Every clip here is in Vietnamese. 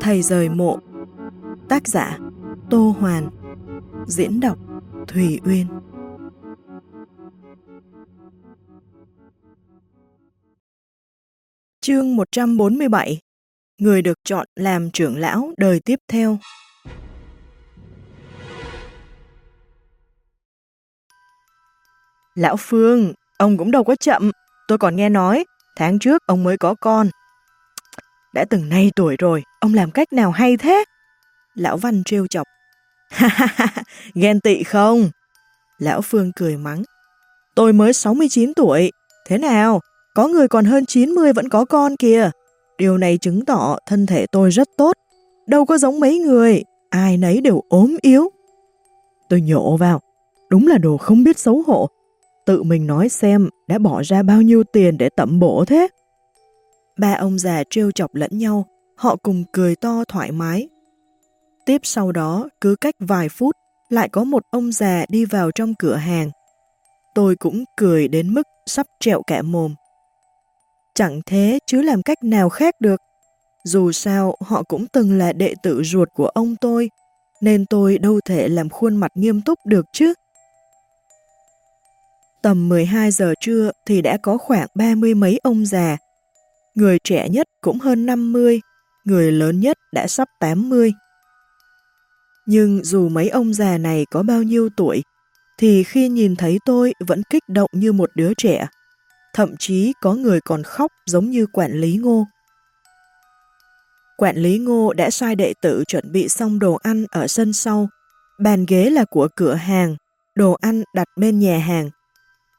Thầy rời mộ Tác giả Tô Hoàn Diễn đọc Thùy Uyên Chương 147 Người được chọn làm trưởng lão đời tiếp theo Lão Phương, ông cũng đâu có chậm. Tôi còn nghe nói, tháng trước ông mới có con. Đã từng nay tuổi rồi, ông làm cách nào hay thế? Lão Văn trêu chọc. Ha ha ha, ghen tị không? Lão Phương cười mắng. Tôi mới 69 tuổi, thế nào? Có người còn hơn 90 vẫn có con kìa. Điều này chứng tỏ thân thể tôi rất tốt. Đâu có giống mấy người, ai nấy đều ốm yếu. Tôi nhổ vào, đúng là đồ không biết xấu hổ. Tự mình nói xem đã bỏ ra bao nhiêu tiền để tẩm bổ thế. Ba ông già trêu chọc lẫn nhau, họ cùng cười to thoải mái. Tiếp sau đó, cứ cách vài phút, lại có một ông già đi vào trong cửa hàng. Tôi cũng cười đến mức sắp trẹo cả mồm. Chẳng thế chứ làm cách nào khác được. Dù sao, họ cũng từng là đệ tử ruột của ông tôi, nên tôi đâu thể làm khuôn mặt nghiêm túc được chứ. Tầm 12 giờ trưa thì đã có khoảng ba mươi mấy ông già. Người trẻ nhất cũng hơn 50, người lớn nhất đã sắp 80. Nhưng dù mấy ông già này có bao nhiêu tuổi, thì khi nhìn thấy tôi vẫn kích động như một đứa trẻ. Thậm chí có người còn khóc giống như quản lý ngô. Quản lý ngô đã sai đệ tử chuẩn bị xong đồ ăn ở sân sau. Bàn ghế là của cửa hàng, đồ ăn đặt bên nhà hàng.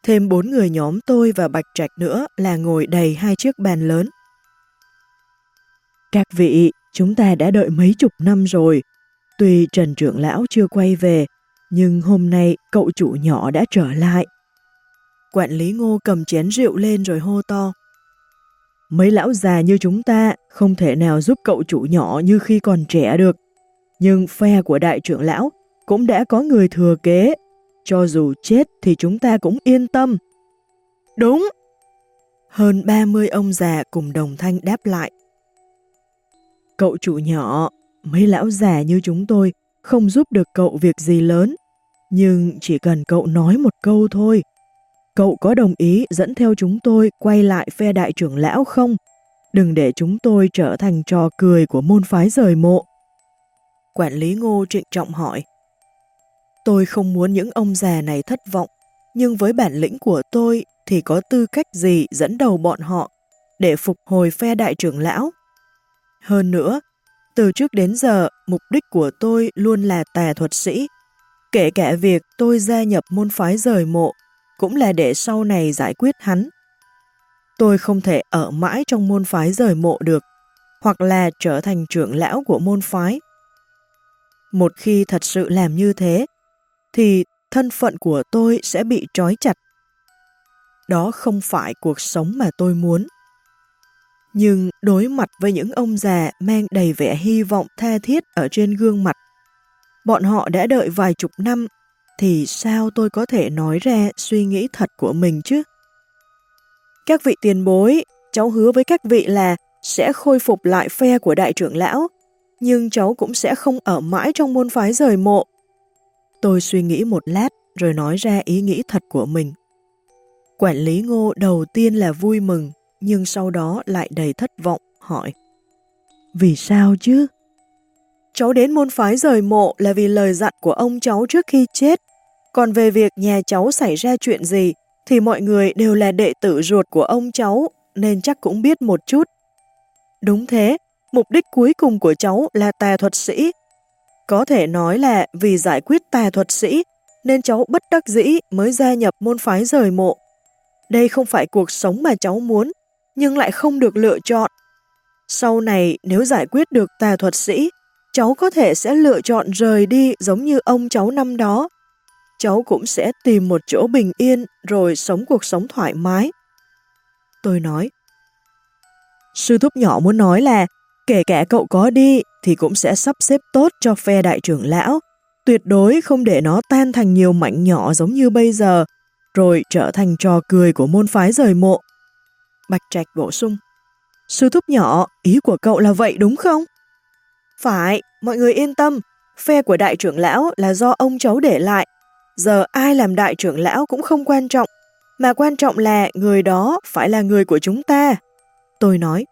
Thêm bốn người nhóm tôi và Bạch Trạch nữa là ngồi đầy hai chiếc bàn lớn. Các vị, chúng ta đã đợi mấy chục năm rồi. Tuy Trần Trưởng Lão chưa quay về, nhưng hôm nay cậu chủ nhỏ đã trở lại. Quản lý ngô cầm chén rượu lên rồi hô to. Mấy lão già như chúng ta không thể nào giúp cậu chủ nhỏ như khi còn trẻ được. Nhưng phe của đại trưởng lão cũng đã có người thừa kế cho dù chết thì chúng ta cũng yên tâm. Đúng! Hơn 30 ông già cùng đồng thanh đáp lại. Cậu chủ nhỏ, mấy lão già như chúng tôi không giúp được cậu việc gì lớn, nhưng chỉ cần cậu nói một câu thôi. Cậu có đồng ý dẫn theo chúng tôi quay lại phe đại trưởng lão không? Đừng để chúng tôi trở thành trò cười của môn phái rời mộ. Quản lý ngô trịnh trọng hỏi. Tôi không muốn những ông già này thất vọng, nhưng với bản lĩnh của tôi thì có tư cách gì dẫn đầu bọn họ để phục hồi phe đại trưởng lão. Hơn nữa, từ trước đến giờ, mục đích của tôi luôn là tà thuật sĩ. Kể cả việc tôi gia nhập môn phái rời mộ, cũng là để sau này giải quyết hắn. Tôi không thể ở mãi trong môn phái rời mộ được, hoặc là trở thành trưởng lão của môn phái. Một khi thật sự làm như thế, thì thân phận của tôi sẽ bị trói chặt. Đó không phải cuộc sống mà tôi muốn. Nhưng đối mặt với những ông già mang đầy vẻ hy vọng tha thiết ở trên gương mặt, bọn họ đã đợi vài chục năm, thì sao tôi có thể nói ra suy nghĩ thật của mình chứ? Các vị tiền bối, cháu hứa với các vị là sẽ khôi phục lại phe của đại trưởng lão, nhưng cháu cũng sẽ không ở mãi trong môn phái rời mộ Tôi suy nghĩ một lát rồi nói ra ý nghĩ thật của mình. Quản lý ngô đầu tiên là vui mừng, nhưng sau đó lại đầy thất vọng, hỏi. Vì sao chứ? Cháu đến môn phái rời mộ là vì lời dặn của ông cháu trước khi chết. Còn về việc nhà cháu xảy ra chuyện gì, thì mọi người đều là đệ tử ruột của ông cháu, nên chắc cũng biết một chút. Đúng thế, mục đích cuối cùng của cháu là tà thuật sĩ, có thể nói là vì giải quyết tà thuật sĩ, nên cháu bất đắc dĩ mới gia nhập môn phái rời mộ. Đây không phải cuộc sống mà cháu muốn, nhưng lại không được lựa chọn. Sau này nếu giải quyết được tà thuật sĩ, cháu có thể sẽ lựa chọn rời đi giống như ông cháu năm đó. Cháu cũng sẽ tìm một chỗ bình yên rồi sống cuộc sống thoải mái. Tôi nói, Sư thúc nhỏ muốn nói là kể cả cậu có đi thì cũng sẽ sắp xếp tốt cho phe đại trưởng lão, tuyệt đối không để nó tan thành nhiều mảnh nhỏ giống như bây giờ, rồi trở thành trò cười của môn phái rời mộ. Bạch Trạch bổ sung. Sư thúc nhỏ, ý của cậu là vậy đúng không? Phải, mọi người yên tâm, phe của đại trưởng lão là do ông cháu để lại. Giờ ai làm đại trưởng lão cũng không quan trọng, mà quan trọng là người đó phải là người của chúng ta. Tôi nói,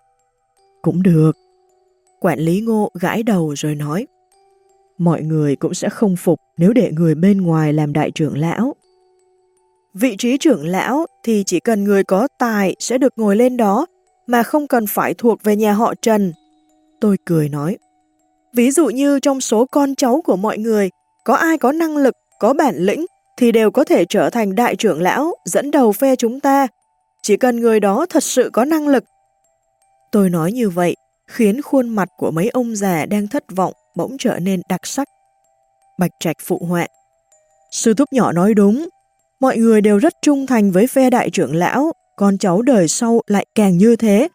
cũng được. Quản lý ngô gãi đầu rồi nói, mọi người cũng sẽ không phục nếu để người bên ngoài làm đại trưởng lão. Vị trí trưởng lão thì chỉ cần người có tài sẽ được ngồi lên đó, mà không cần phải thuộc về nhà họ Trần. Tôi cười nói, ví dụ như trong số con cháu của mọi người, có ai có năng lực, có bản lĩnh, thì đều có thể trở thành đại trưởng lão, dẫn đầu phe chúng ta. Chỉ cần người đó thật sự có năng lực. Tôi nói như vậy, khiến khuôn mặt của mấy ông già đang thất vọng bỗng trở nên đặc sắc. Bạch Trạch phụ họa. Sư thúc nhỏ nói đúng, mọi người đều rất trung thành với phe đại trưởng lão, con cháu đời sau lại càng như thế.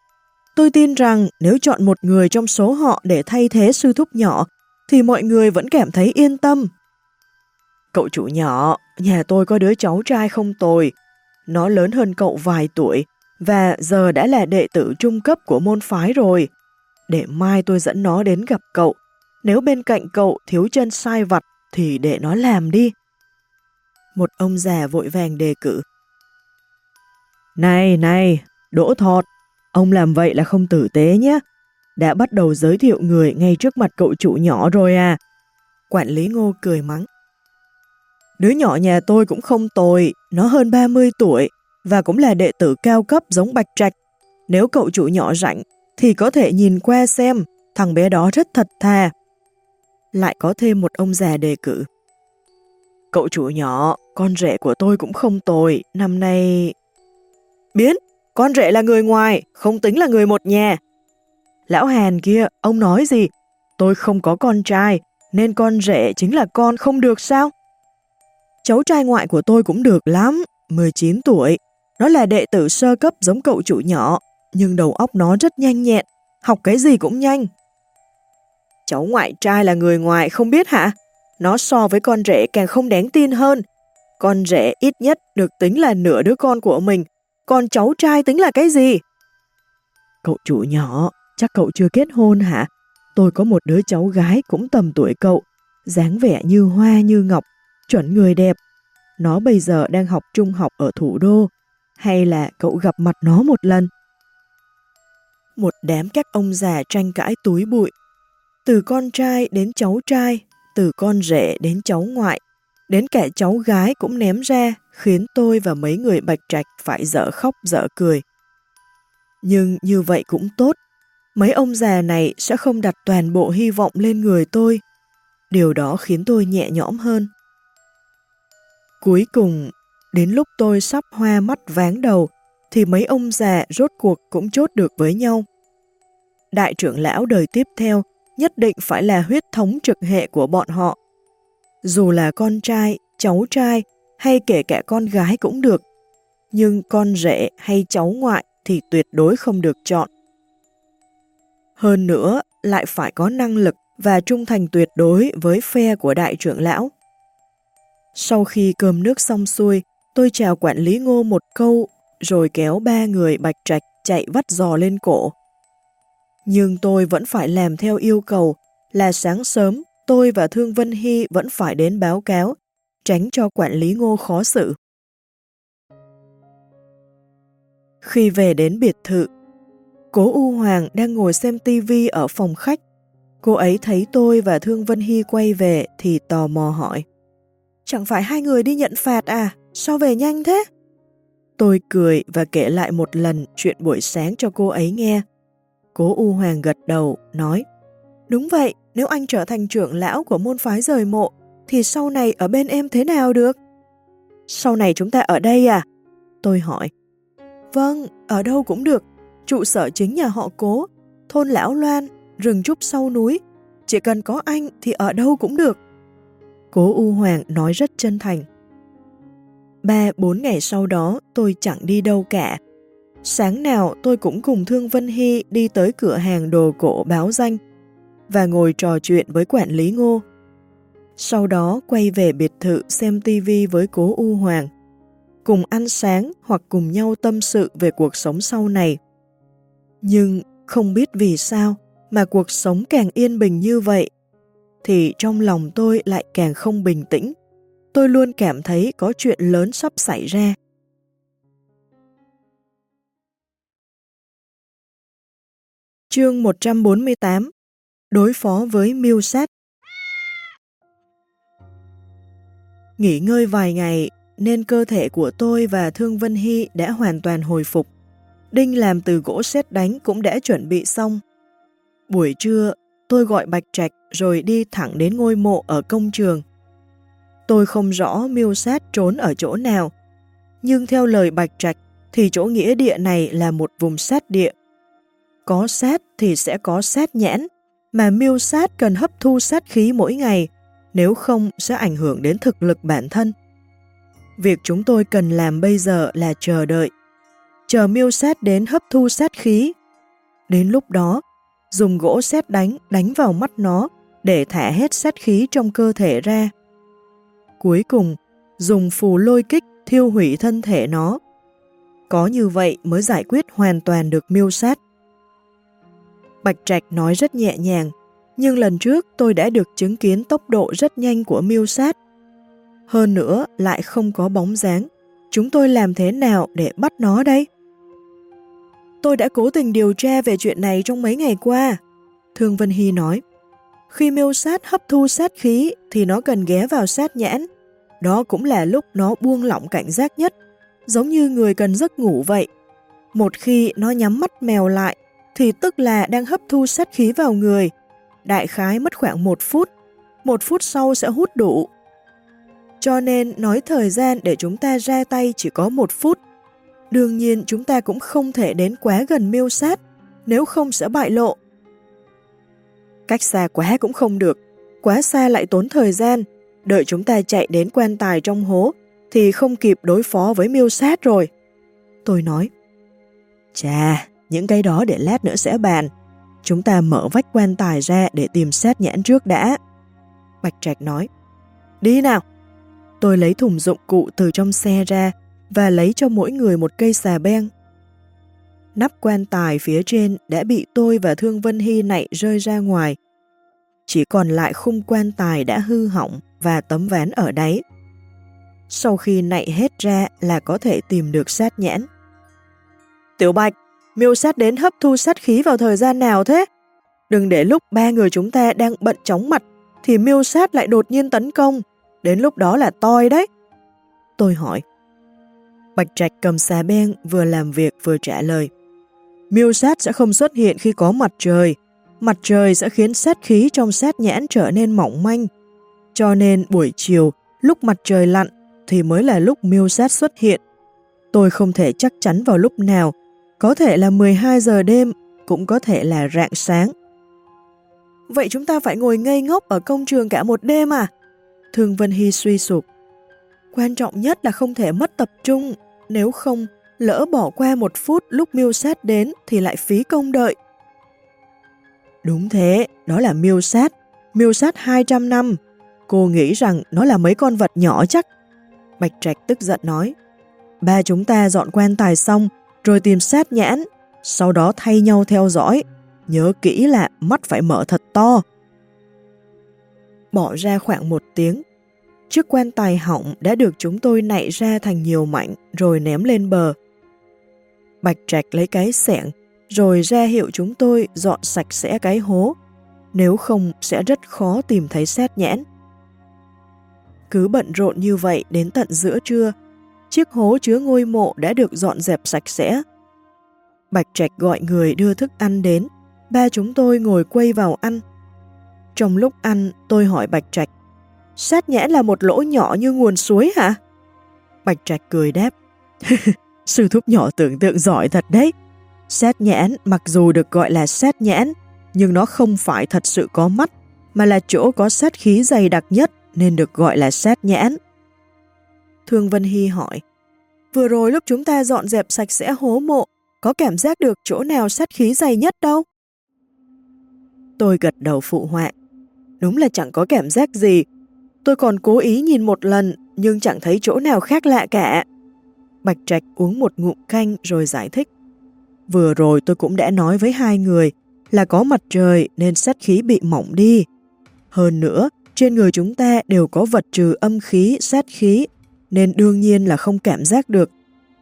Tôi tin rằng nếu chọn một người trong số họ để thay thế sư thúc nhỏ, thì mọi người vẫn cảm thấy yên tâm. Cậu chủ nhỏ, nhà tôi có đứa cháu trai không tồi. Nó lớn hơn cậu vài tuổi, và giờ đã là đệ tử trung cấp của môn phái rồi. Để mai tôi dẫn nó đến gặp cậu. Nếu bên cạnh cậu thiếu chân sai vặt, thì để nó làm đi. Một ông già vội vàng đề cử. Này, này, đỗ thọt, ông làm vậy là không tử tế nhé. Đã bắt đầu giới thiệu người ngay trước mặt cậu chủ nhỏ rồi à. Quản lý ngô cười mắng. Đứa nhỏ nhà tôi cũng không tồi, nó hơn 30 tuổi và cũng là đệ tử cao cấp giống Bạch Trạch. Nếu cậu chủ nhỏ rảnh thì có thể nhìn qua xem, thằng bé đó rất thật thà. Lại có thêm một ông già đề cử. Cậu chủ nhỏ, con rể của tôi cũng không tồi, năm nay... Biến, con rể là người ngoài, không tính là người một nhà. Lão Hàn kia, ông nói gì? Tôi không có con trai, nên con rể chính là con không được sao? Cháu trai ngoại của tôi cũng được lắm, 19 tuổi. Nó là đệ tử sơ cấp giống cậu chủ nhỏ, nhưng đầu óc nó rất nhanh nhẹn, học cái gì cũng nhanh. Cháu ngoại trai là người ngoài không biết hả? Nó so với con rể càng không đáng tin hơn. Con rể ít nhất được tính là nửa đứa con của mình, còn cháu trai tính là cái gì? Cậu chủ nhỏ, chắc cậu chưa kết hôn hả? Tôi có một đứa cháu gái cũng tầm tuổi cậu, dáng vẻ như hoa như ngọc, chuẩn người đẹp. Nó bây giờ đang học trung học ở thủ đô, hay là cậu gặp mặt nó một lần? Một đám các ông già tranh cãi túi bụi. Từ con trai đến cháu trai, từ con rể đến cháu ngoại, đến cả cháu gái cũng ném ra, khiến tôi và mấy người bạch trạch phải dở khóc dở cười. Nhưng như vậy cũng tốt, mấy ông già này sẽ không đặt toàn bộ hy vọng lên người tôi. Điều đó khiến tôi nhẹ nhõm hơn. Cuối cùng, đến lúc tôi sắp hoa mắt váng đầu, thì mấy ông già rốt cuộc cũng chốt được với nhau. Đại trưởng lão đời tiếp theo nhất định phải là huyết thống trực hệ của bọn họ. Dù là con trai, cháu trai hay kể cả con gái cũng được, nhưng con rể hay cháu ngoại thì tuyệt đối không được chọn. Hơn nữa, lại phải có năng lực và trung thành tuyệt đối với phe của đại trưởng lão. Sau khi cơm nước xong xuôi, tôi chào quản lý ngô một câu, rồi kéo ba người bạch trạch chạy vắt giò lên cổ. Nhưng tôi vẫn phải làm theo yêu cầu là sáng sớm tôi và Thương Vân Hy vẫn phải đến báo cáo, tránh cho quản lý ngô khó xử. Khi về đến biệt thự, cố U Hoàng đang ngồi xem tivi ở phòng khách. Cô ấy thấy tôi và Thương Vân Hy quay về thì tò mò hỏi. Chẳng phải hai người đi nhận phạt à? Sao về nhanh thế? Tôi cười và kể lại một lần chuyện buổi sáng cho cô ấy nghe. Cố U Hoàng gật đầu, nói Đúng vậy, nếu anh trở thành trưởng lão của môn phái rời mộ, thì sau này ở bên em thế nào được? Sau này chúng ta ở đây à? Tôi hỏi. Vâng, ở đâu cũng được. Trụ sở chính nhà họ cố, thôn Lão Loan, rừng trúc sau núi. Chỉ cần có anh thì ở đâu cũng được. Cố U Hoàng nói rất chân thành. Ba, bốn ngày sau đó tôi chẳng đi đâu cả. Sáng nào tôi cũng cùng Thương Vân Hy đi tới cửa hàng đồ cổ báo danh và ngồi trò chuyện với quản lý ngô. Sau đó quay về biệt thự xem tivi với cố U Hoàng, cùng ăn sáng hoặc cùng nhau tâm sự về cuộc sống sau này. Nhưng Không biết vì sao mà cuộc sống càng yên bình như vậy, thì trong lòng tôi lại càng không bình tĩnh. Tôi luôn cảm thấy có chuyện lớn sắp xảy ra. Chương 148 Đối phó với miêu sát Nghỉ ngơi vài ngày nên cơ thể của tôi và Thương Vân Hy đã hoàn toàn hồi phục. Đinh làm từ gỗ sét đánh cũng đã chuẩn bị xong. Buổi trưa, tôi gọi Bạch Trạch rồi đi thẳng đến ngôi mộ ở công trường. Tôi không rõ miêu sát trốn ở chỗ nào, nhưng theo lời Bạch Trạch thì chỗ nghĩa địa này là một vùng sát địa. Có sát thì sẽ có sát nhãn, mà miêu sát cần hấp thu sát khí mỗi ngày, nếu không sẽ ảnh hưởng đến thực lực bản thân. Việc chúng tôi cần làm bây giờ là chờ đợi. Chờ miêu sát đến hấp thu sát khí. Đến lúc đó, dùng gỗ xét đánh đánh vào mắt nó để thả hết sát khí trong cơ thể ra. Cuối cùng, dùng phù lôi kích thiêu hủy thân thể nó. Có như vậy mới giải quyết hoàn toàn được miêu sát. Bạch Trạch nói rất nhẹ nhàng, nhưng lần trước tôi đã được chứng kiến tốc độ rất nhanh của miêu sát. Hơn nữa lại không có bóng dáng. Chúng tôi làm thế nào để bắt nó đây? Tôi đã cố tình điều tra về chuyện này trong mấy ngày qua. Thương Vân Hy nói, khi miêu sát hấp thu sát khí thì nó cần ghé vào sát nhãn. Đó cũng là lúc nó buông lỏng cảnh giác nhất, giống như người cần giấc ngủ vậy. Một khi nó nhắm mắt mèo lại, thì tức là đang hấp thu sát khí vào người. Đại khái mất khoảng một phút, một phút sau sẽ hút đủ. Cho nên nói thời gian để chúng ta ra tay chỉ có một phút. Đương nhiên chúng ta cũng không thể đến quá gần miêu sát, nếu không sẽ bại lộ. Cách xa quá cũng không được, quá xa lại tốn thời gian, đợi chúng ta chạy đến quan tài trong hố thì không kịp đối phó với miêu sát rồi. Tôi nói, Chà, những cái đó để lát nữa sẽ bàn. Chúng ta mở vách quan tài ra để tìm sát nhãn trước đã. Bạch Trạch nói, Đi nào! Tôi lấy thùng dụng cụ từ trong xe ra và lấy cho mỗi người một cây xà beng. Nắp quan tài phía trên đã bị tôi và Thương Vân Hy nạy rơi ra ngoài. Chỉ còn lại khung quan tài đã hư hỏng và tấm ván ở đáy. Sau khi nạy hết ra là có thể tìm được sát nhãn. Tiểu Bạch, miêu sát đến hấp thu sát khí vào thời gian nào thế? Đừng để lúc ba người chúng ta đang bận chóng mặt thì miêu sát lại đột nhiên tấn công. Đến lúc đó là toi đấy. Tôi hỏi. Bạch Trạch cầm xà beng vừa làm việc vừa trả lời. Miêu sát sẽ không xuất hiện khi có mặt trời. Mặt trời sẽ khiến sát khí trong sát nhãn trở nên mỏng manh. Cho nên buổi chiều, lúc mặt trời lặn thì mới là lúc miêu sát xuất hiện. Tôi không thể chắc chắn vào lúc nào, có thể là 12 giờ đêm, cũng có thể là rạng sáng. Vậy chúng ta phải ngồi ngây ngốc ở công trường cả một đêm à? Thương Vân Hy suy sụp. Quan trọng nhất là không thể mất tập trung, nếu không, lỡ bỏ qua một phút lúc miêu sát đến thì lại phí công đợi. Đúng thế, đó là miêu sát, miêu sát 200 năm. Cô nghĩ rằng nó là mấy con vật nhỏ chắc. Bạch Trạch tức giận nói. Ba chúng ta dọn quan tài xong, rồi tìm sát nhãn, sau đó thay nhau theo dõi. Nhớ kỹ là mắt phải mở thật to, bỏ ra khoảng một tiếng. Chiếc quan tài hỏng đã được chúng tôi nạy ra thành nhiều mảnh rồi ném lên bờ. Bạch Trạch lấy cái sẹn rồi ra hiệu chúng tôi dọn sạch sẽ cái hố, nếu không sẽ rất khó tìm thấy xét nhãn. Cứ bận rộn như vậy đến tận giữa trưa, chiếc hố chứa ngôi mộ đã được dọn dẹp sạch sẽ. Bạch Trạch gọi người đưa thức ăn đến, ba chúng tôi ngồi quay vào ăn. Trong lúc ăn, tôi hỏi Bạch Trạch, sát nhãn là một lỗ nhỏ như nguồn suối hả? Bạch Trạch cười đáp, sư thúc nhỏ tưởng tượng giỏi thật đấy. Sát nhãn mặc dù được gọi là sát nhãn, nhưng nó không phải thật sự có mắt, mà là chỗ có sát khí dày đặc nhất nên được gọi là sát nhãn. Thương Vân Hy hỏi, vừa rồi lúc chúng ta dọn dẹp sạch sẽ hố mộ, có cảm giác được chỗ nào sát khí dày nhất đâu? Tôi gật đầu phụ họa. Đúng là chẳng có cảm giác gì. Tôi còn cố ý nhìn một lần, nhưng chẳng thấy chỗ nào khác lạ cả. Bạch Trạch uống một ngụm canh rồi giải thích. vừa rồi tôi cũng đã nói với hai người là có mặt trời nên sát khí bị mỏng đi. Hơn nữa, trên người chúng ta đều có vật trừ âm khí, sát khí, nên đương nhiên là không cảm giác được.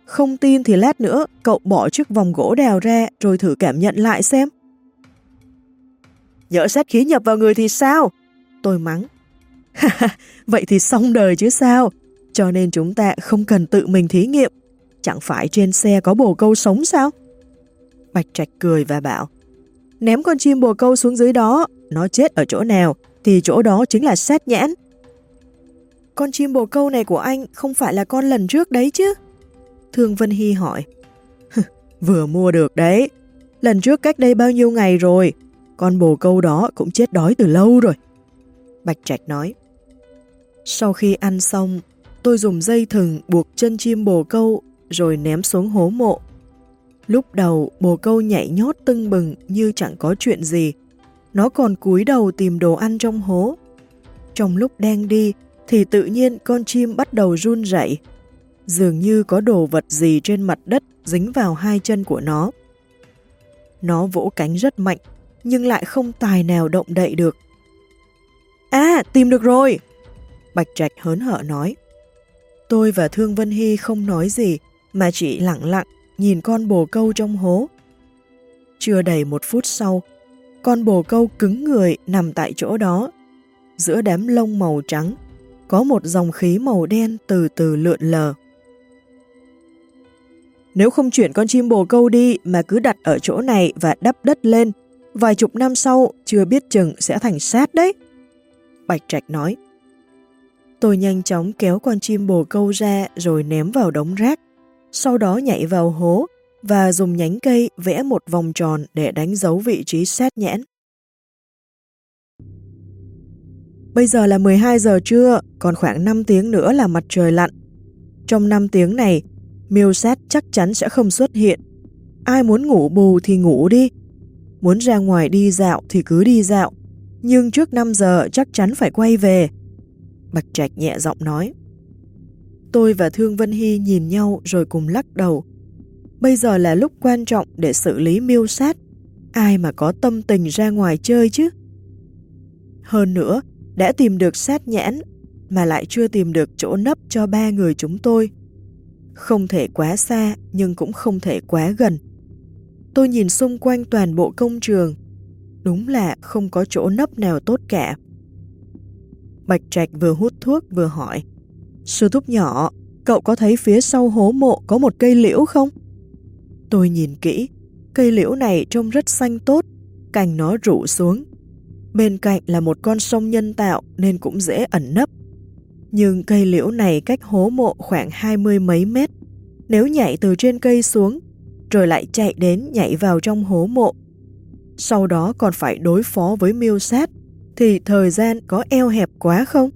Không tin thì lát nữa cậu bỏ chiếc vòng gỗ đào ra rồi thử cảm nhận lại xem. Nhỡ sát khí nhập vào người thì sao? Tôi mắng. Vậy thì xong đời chứ sao? Cho nên chúng ta không cần tự mình thí nghiệm. Chẳng phải trên xe có bồ câu sống sao? Bạch Trạch cười và bảo Ném con chim bồ câu xuống dưới đó, nó chết ở chỗ nào thì chỗ đó chính là sát nhãn. Con chim bồ câu này của anh không phải là con lần trước đấy chứ? Thương Vân Hy hỏi. Vừa mua được đấy. Lần trước cách đây bao nhiêu ngày rồi, con bồ câu đó cũng chết đói từ lâu rồi. Bạch Trạch nói. Sau khi ăn xong, tôi dùng dây thừng buộc chân chim bồ câu rồi ném xuống hố mộ. Lúc đầu bồ câu nhảy nhót tưng bừng như chẳng có chuyện gì. Nó còn cúi đầu tìm đồ ăn trong hố. Trong lúc đang đi thì tự nhiên con chim bắt đầu run rẩy. Dường như có đồ vật gì trên mặt đất dính vào hai chân của nó. Nó vỗ cánh rất mạnh, nhưng lại không tài nào động đậy được. À, tìm được rồi! Bạch Trạch hớn hở nói. Tôi và Thương Vân Hy không nói gì, mà chỉ lặng lặng nhìn con bồ câu trong hố. Chưa đầy một phút sau, con bồ câu cứng người nằm tại chỗ đó. Giữa đám lông màu trắng, có một dòng khí màu đen từ từ lượn lờ. Nếu không chuyển con chim bồ câu đi mà cứ đặt ở chỗ này và đắp đất lên, vài chục năm sau chưa biết chừng sẽ thành sát đấy. Bạch Trạch nói. Tôi nhanh chóng kéo con chim bồ câu ra rồi ném vào đống rác, sau đó nhảy vào hố và dùng nhánh cây vẽ một vòng tròn để đánh dấu vị trí xét nhãn. Bây giờ là 12 giờ trưa, còn khoảng 5 tiếng nữa là mặt trời lặn. Trong 5 tiếng này, miêu sát chắc chắn sẽ không xuất hiện. Ai muốn ngủ bù thì ngủ đi. Muốn ra ngoài đi dạo thì cứ đi dạo. Nhưng trước 5 giờ chắc chắn phải quay về. Bạch Trạch nhẹ giọng nói. Tôi và Thương Vân Hy nhìn nhau rồi cùng lắc đầu. Bây giờ là lúc quan trọng để xử lý miêu sát. Ai mà có tâm tình ra ngoài chơi chứ? Hơn nữa, đã tìm được sát nhãn mà lại chưa tìm được chỗ nấp cho ba người chúng tôi. Không thể quá xa nhưng cũng không thể quá gần. Tôi nhìn xung quanh toàn bộ công trường. Đúng là không có chỗ nấp nào tốt cả. Bạch Trạch vừa hút thuốc vừa hỏi. Sư thúc nhỏ, cậu có thấy phía sau hố mộ có một cây liễu không? Tôi nhìn kỹ, cây liễu này trông rất xanh tốt, cành nó rụ xuống. Bên cạnh là một con sông nhân tạo nên cũng dễ ẩn nấp. Nhưng cây liễu này cách hố mộ khoảng hai mươi mấy mét. Nếu nhảy từ trên cây xuống, rồi lại chạy đến nhảy vào trong hố mộ. Sau đó còn phải đối phó với miêu sát, thì thời gian có eo hẹp quá không?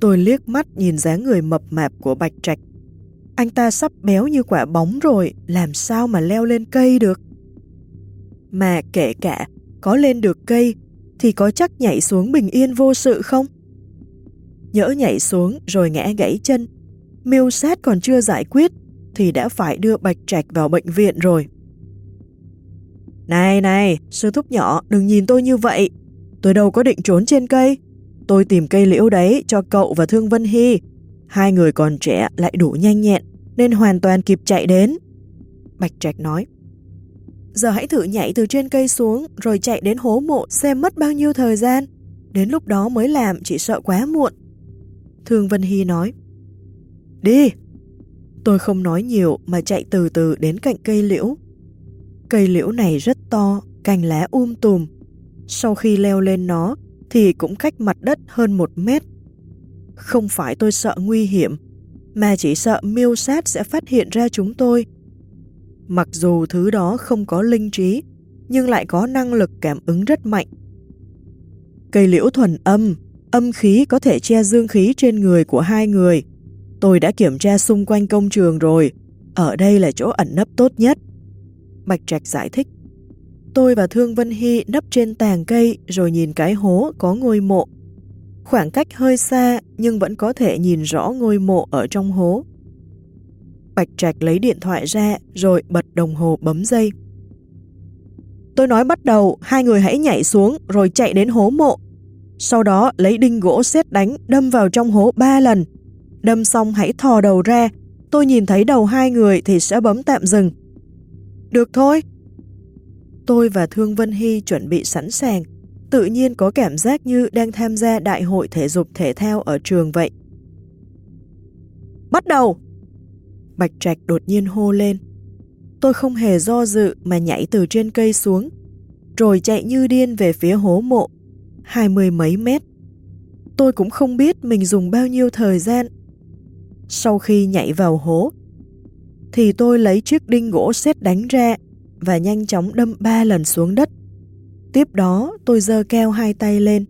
Tôi liếc mắt nhìn dáng người mập mạp của Bạch Trạch. Anh ta sắp béo như quả bóng rồi, làm sao mà leo lên cây được? Mà kể cả có lên được cây thì có chắc nhảy xuống bình yên vô sự không? Nhỡ nhảy xuống rồi ngã gãy chân, miêu sát còn chưa giải quyết thì đã phải đưa Bạch Trạch vào bệnh viện rồi. Này này, sư thúc nhỏ, đừng nhìn tôi như vậy. Tôi đâu có định trốn trên cây. Tôi tìm cây liễu đấy cho cậu và Thương Vân Hy. Hai người còn trẻ lại đủ nhanh nhẹn nên hoàn toàn kịp chạy đến. Bạch Trạch nói. Giờ hãy thử nhảy từ trên cây xuống rồi chạy đến hố mộ xem mất bao nhiêu thời gian. Đến lúc đó mới làm chỉ sợ quá muộn. Thương Vân Hy nói. Đi! Tôi không nói nhiều mà chạy từ từ đến cạnh cây liễu. Cây liễu này rất to, cành lá um tùm. Sau khi leo lên nó thì cũng cách mặt đất hơn một mét. Không phải tôi sợ nguy hiểm, mà chỉ sợ miêu sát sẽ phát hiện ra chúng tôi. Mặc dù thứ đó không có linh trí, nhưng lại có năng lực cảm ứng rất mạnh. Cây liễu thuần âm, âm khí có thể che dương khí trên người của hai người. Tôi đã kiểm tra xung quanh công trường rồi, ở đây là chỗ ẩn nấp tốt nhất. Bạch Trạch giải thích. Tôi và Thương Vân Hy nấp trên tàng cây rồi nhìn cái hố có ngôi mộ. Khoảng cách hơi xa nhưng vẫn có thể nhìn rõ ngôi mộ ở trong hố. Bạch Trạch lấy điện thoại ra rồi bật đồng hồ bấm dây. Tôi nói bắt đầu, hai người hãy nhảy xuống rồi chạy đến hố mộ. Sau đó lấy đinh gỗ xét đánh đâm vào trong hố ba lần. Đâm xong hãy thò đầu ra, tôi nhìn thấy đầu hai người thì sẽ bấm tạm dừng. Được thôi. Tôi và Thương Vân Hy chuẩn bị sẵn sàng, tự nhiên có cảm giác như đang tham gia đại hội thể dục thể thao ở trường vậy. Bắt đầu! Bạch Trạch đột nhiên hô lên. Tôi không hề do dự mà nhảy từ trên cây xuống, rồi chạy như điên về phía hố mộ, hai mươi mấy mét. Tôi cũng không biết mình dùng bao nhiêu thời gian. Sau khi nhảy vào hố, thì tôi lấy chiếc đinh gỗ xét đánh ra và nhanh chóng đâm ba lần xuống đất. Tiếp đó tôi giơ keo hai tay lên.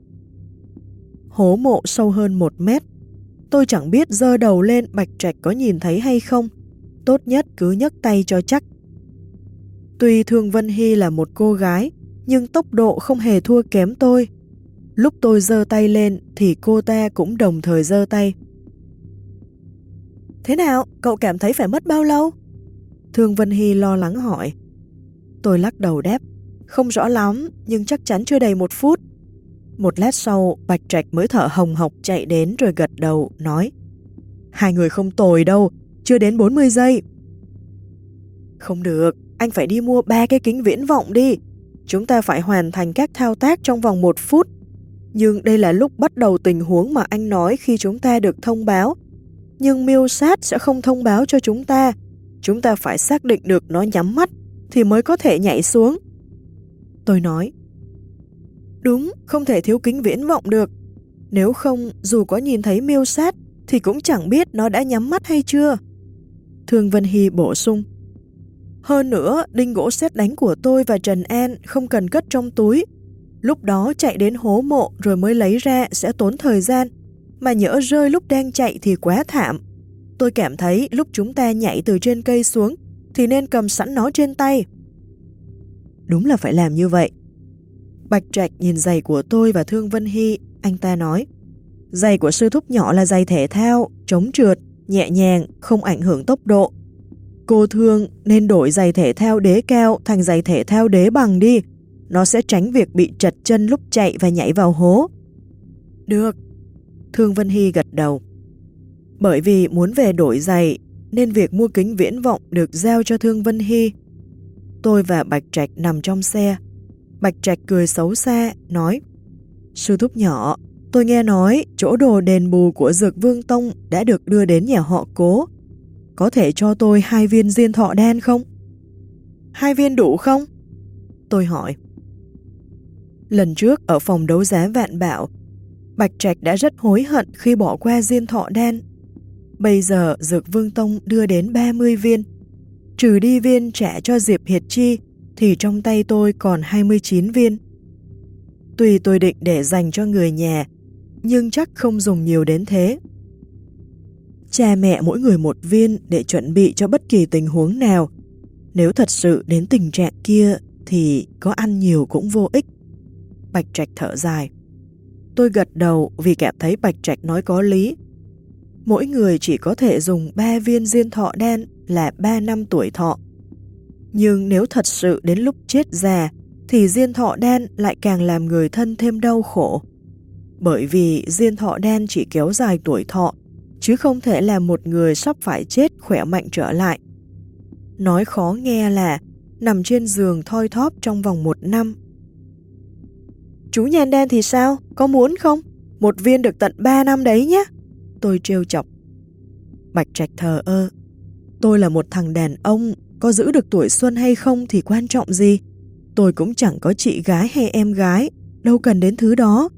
Hố mộ sâu hơn một mét. Tôi chẳng biết giơ đầu lên Bạch Trạch có nhìn thấy hay không. Tốt nhất cứ nhấc tay cho chắc. Tuy Thương Vân Hy là một cô gái, nhưng tốc độ không hề thua kém tôi. Lúc tôi giơ tay lên thì cô ta cũng đồng thời giơ tay. Thế nào, cậu cảm thấy phải mất bao lâu? Thương Vân Hy lo lắng hỏi. Tôi lắc đầu đáp, không rõ lắm, nhưng chắc chắn chưa đầy một phút. Một lát sau, Bạch Trạch mới thở hồng hộc chạy đến rồi gật đầu, nói Hai người không tồi đâu, chưa đến 40 giây. Không được, anh phải đi mua ba cái kính viễn vọng đi. Chúng ta phải hoàn thành các thao tác trong vòng một phút. Nhưng đây là lúc bắt đầu tình huống mà anh nói khi chúng ta được thông báo. Nhưng miêu sát sẽ không thông báo cho chúng ta. Chúng ta phải xác định được nó nhắm mắt thì mới có thể nhảy xuống. Tôi nói, đúng, không thể thiếu kính viễn vọng được. Nếu không, dù có nhìn thấy miêu sát, thì cũng chẳng biết nó đã nhắm mắt hay chưa. Thương Vân Hy bổ sung, hơn nữa, đinh gỗ xét đánh của tôi và Trần An không cần cất trong túi. Lúc đó chạy đến hố mộ rồi mới lấy ra sẽ tốn thời gian, mà nhỡ rơi lúc đang chạy thì quá thảm. Tôi cảm thấy lúc chúng ta nhảy từ trên cây xuống thì nên cầm sẵn nó trên tay. Đúng là phải làm như vậy. Bạch Trạch nhìn giày của tôi và Thương Vân Hy, anh ta nói Giày của sư thúc nhỏ là giày thể thao, chống trượt, nhẹ nhàng, không ảnh hưởng tốc độ. Cô Thương nên đổi giày thể thao đế cao thành giày thể thao đế bằng đi. Nó sẽ tránh việc bị chật chân lúc chạy và nhảy vào hố. Được. Thương Vân Hy gật đầu. Bởi vì muốn về đổi giày nên việc mua kính viễn vọng được giao cho Thương Vân Hy. Tôi và Bạch Trạch nằm trong xe. Bạch Trạch cười xấu xa, nói Sư thúc nhỏ, tôi nghe nói chỗ đồ đền bù của Dược Vương Tông đã được đưa đến nhà họ cố. Có thể cho tôi hai viên diên thọ đen không? Hai viên đủ không? Tôi hỏi. Lần trước ở phòng đấu giá vạn bảo, Bạch Trạch đã rất hối hận khi bỏ qua diên thọ đen Bây giờ Dược Vương Tông đưa đến 30 viên. Trừ đi viên trả cho Diệp Hiệt Chi thì trong tay tôi còn 29 viên. tùy tôi định để dành cho người nhà, nhưng chắc không dùng nhiều đến thế. Cha mẹ mỗi người một viên để chuẩn bị cho bất kỳ tình huống nào. Nếu thật sự đến tình trạng kia thì có ăn nhiều cũng vô ích. Bạch Trạch thở dài. Tôi gật đầu vì cảm thấy Bạch Trạch nói có lý mỗi người chỉ có thể dùng 3 viên diên thọ đen là 3 năm tuổi thọ. Nhưng nếu thật sự đến lúc chết già, thì diên thọ đen lại càng làm người thân thêm đau khổ. Bởi vì diên thọ đen chỉ kéo dài tuổi thọ, chứ không thể làm một người sắp phải chết khỏe mạnh trở lại. Nói khó nghe là nằm trên giường thoi thóp trong vòng một năm. Chú nhàn đen thì sao? Có muốn không? Một viên được tận 3 năm đấy nhé. Tôi trêu chọc. Bạch Trạch thờ ơ. Tôi là một thằng đàn ông, có giữ được tuổi xuân hay không thì quan trọng gì. Tôi cũng chẳng có chị gái hay em gái, đâu cần đến thứ đó.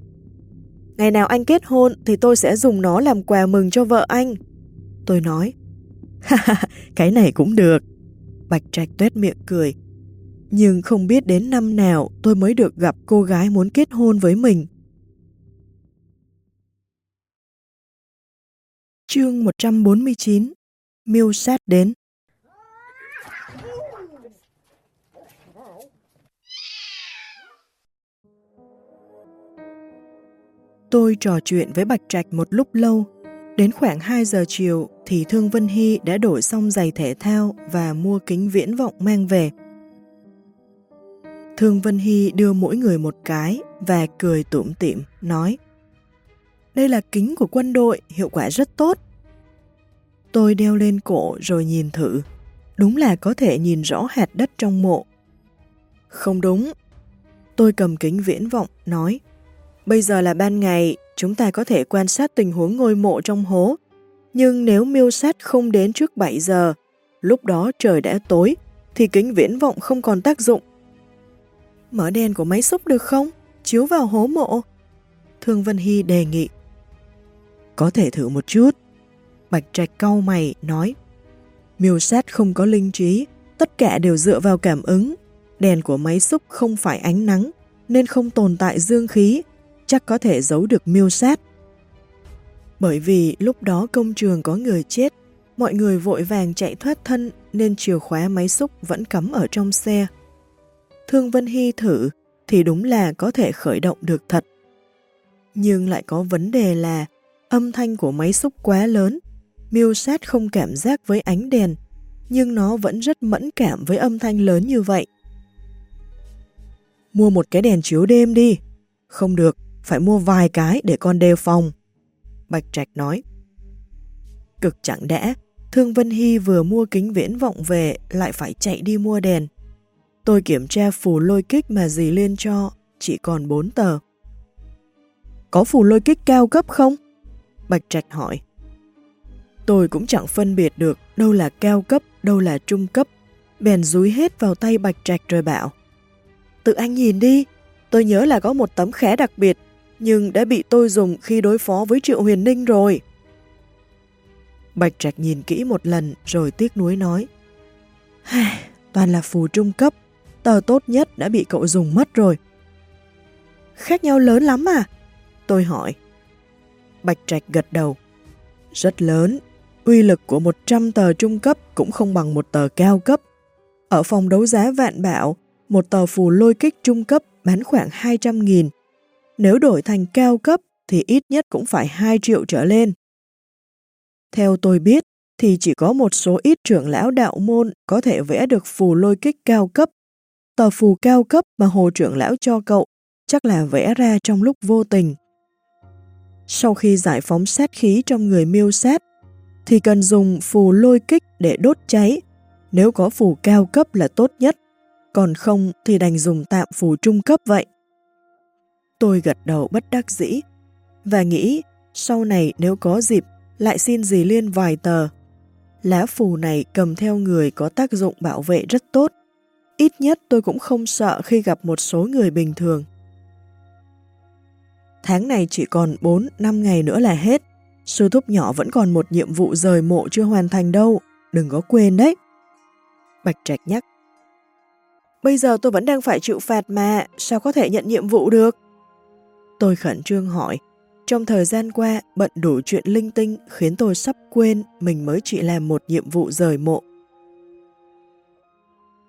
Ngày nào anh kết hôn thì tôi sẽ dùng nó làm quà mừng cho vợ anh. Tôi nói, ha cái này cũng được. Bạch Trạch tuét miệng cười. Nhưng không biết đến năm nào tôi mới được gặp cô gái muốn kết hôn với mình. Chương 149 Miêu sát đến Tôi trò chuyện với Bạch Trạch một lúc lâu, Đến khoảng 2 giờ chiều thì Thương Vân Hy đã đổi xong giày thể thao và mua kính viễn vọng mang về. Thương Vân Hy đưa mỗi người một cái và cười tủm tỉm, nói đây là kính của quân đội, hiệu quả rất tốt. Tôi đeo lên cổ rồi nhìn thử. Đúng là có thể nhìn rõ hạt đất trong mộ. Không đúng. Tôi cầm kính viễn vọng, nói Bây giờ là ban ngày, chúng ta có thể quan sát tình huống ngôi mộ trong hố. Nhưng nếu miêu sát không đến trước 7 giờ, lúc đó trời đã tối, thì kính viễn vọng không còn tác dụng. Mở đèn của máy xúc được không? Chiếu vào hố mộ. Thương Vân Hy đề nghị. Có thể thử một chút. Bạch Trạch cau mày nói. Miêu sát không có linh trí, tất cả đều dựa vào cảm ứng. Đèn của máy xúc không phải ánh nắng, nên không tồn tại dương khí, chắc có thể giấu được miêu sát. Bởi vì lúc đó công trường có người chết, mọi người vội vàng chạy thoát thân nên chìa khóa máy xúc vẫn cắm ở trong xe. Thương Vân Hy thử thì đúng là có thể khởi động được thật. Nhưng lại có vấn đề là âm thanh của máy xúc quá lớn, miêu sát không cảm giác với ánh đèn, nhưng nó vẫn rất mẫn cảm với âm thanh lớn như vậy. Mua một cái đèn chiếu đêm đi. Không được, phải mua vài cái để con đề phòng. Bạch Trạch nói. Cực chẳng đã, Thương Vân Hy vừa mua kính viễn vọng về lại phải chạy đi mua đèn. Tôi kiểm tra phù lôi kích mà dì Liên cho, chỉ còn 4 tờ. Có phù lôi kích cao cấp không? Bạch Trạch hỏi. Tôi cũng chẳng phân biệt được đâu là cao cấp, đâu là trung cấp. Bèn rúi hết vào tay Bạch Trạch rồi bảo. Tự anh nhìn đi, tôi nhớ là có một tấm khé đặc biệt nhưng đã bị tôi dùng khi đối phó với Triệu Huyền Ninh rồi. Bạch Trạch nhìn kỹ một lần rồi tiếc nuối nói Toàn là phù trung cấp, tờ tốt nhất đã bị cậu dùng mất rồi. Khác nhau lớn lắm à? Tôi hỏi. Bạch Trạch gật đầu. Rất lớn, uy lực của 100 tờ trung cấp cũng không bằng một tờ cao cấp. Ở phòng đấu giá vạn bảo, một tờ phù lôi kích trung cấp bán khoảng 200.000, nếu đổi thành cao cấp thì ít nhất cũng phải 2 triệu trở lên. Theo tôi biết, thì chỉ có một số ít trưởng lão đạo môn có thể vẽ được phù lôi kích cao cấp. Tờ phù cao cấp mà hồ trưởng lão cho cậu chắc là vẽ ra trong lúc vô tình. Sau khi giải phóng sát khí trong người miêu sát, thì cần dùng phù lôi kích để đốt cháy. Nếu có phù cao cấp là tốt nhất, còn không thì đành dùng tạm phù trung cấp vậy. Tôi gật đầu bất đắc dĩ và nghĩ sau này nếu có dịp lại xin dì Liên vài tờ. Lá phù này cầm theo người có tác dụng bảo vệ rất tốt. Ít nhất tôi cũng không sợ khi gặp một số người bình thường. Tháng này chỉ còn 4-5 ngày nữa là hết. Sư thúc nhỏ vẫn còn một nhiệm vụ rời mộ chưa hoàn thành đâu. Đừng có quên đấy. Bạch Trạch nhắc. Bây giờ tôi vẫn đang phải chịu phạt mà, sao có thể nhận nhiệm vụ được? Tôi khẩn trương hỏi, trong thời gian qua bận đủ chuyện linh tinh khiến tôi sắp quên mình mới chỉ làm một nhiệm vụ rời mộ.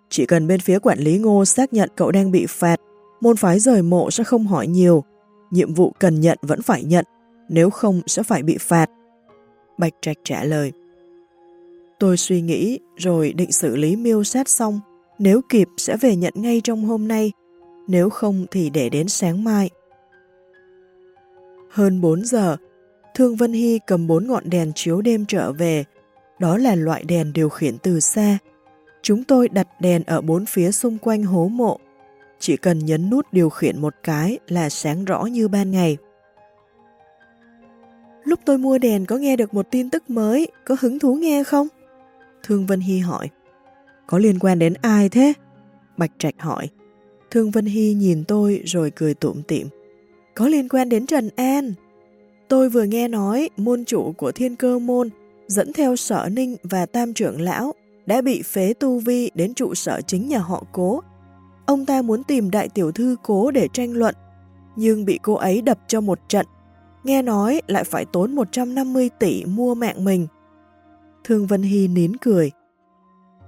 Chỉ cần bên phía quản lý ngô xác nhận cậu đang bị phạt, môn phái rời mộ sẽ không hỏi nhiều, nhiệm vụ cần nhận vẫn phải nhận, nếu không sẽ phải bị phạt. Bạch Trạch trả lời. Tôi suy nghĩ rồi định xử lý miêu sát xong, nếu kịp sẽ về nhận ngay trong hôm nay, nếu không thì để đến sáng mai. Hơn 4 giờ, Thương Vân Hy cầm bốn ngọn đèn chiếu đêm trở về. Đó là loại đèn điều khiển từ xa. Chúng tôi đặt đèn ở bốn phía xung quanh hố mộ. Chỉ cần nhấn nút điều khiển một cái là sáng rõ như ban ngày. Lúc tôi mua đèn có nghe được một tin tức mới, có hứng thú nghe không? Thương Vân Hy hỏi. Có liên quan đến ai thế? Bạch Trạch hỏi. Thương Vân Hy nhìn tôi rồi cười tủm tỉm có liên quan đến Trần An. Tôi vừa nghe nói môn chủ của thiên cơ môn dẫn theo sở ninh và tam trưởng lão đã bị phế tu vi đến trụ sở chính nhà họ cố. Ông ta muốn tìm đại tiểu thư cố để tranh luận, nhưng bị cô ấy đập cho một trận. Nghe nói lại phải tốn 150 tỷ mua mạng mình. Thương Vân Hy nín cười.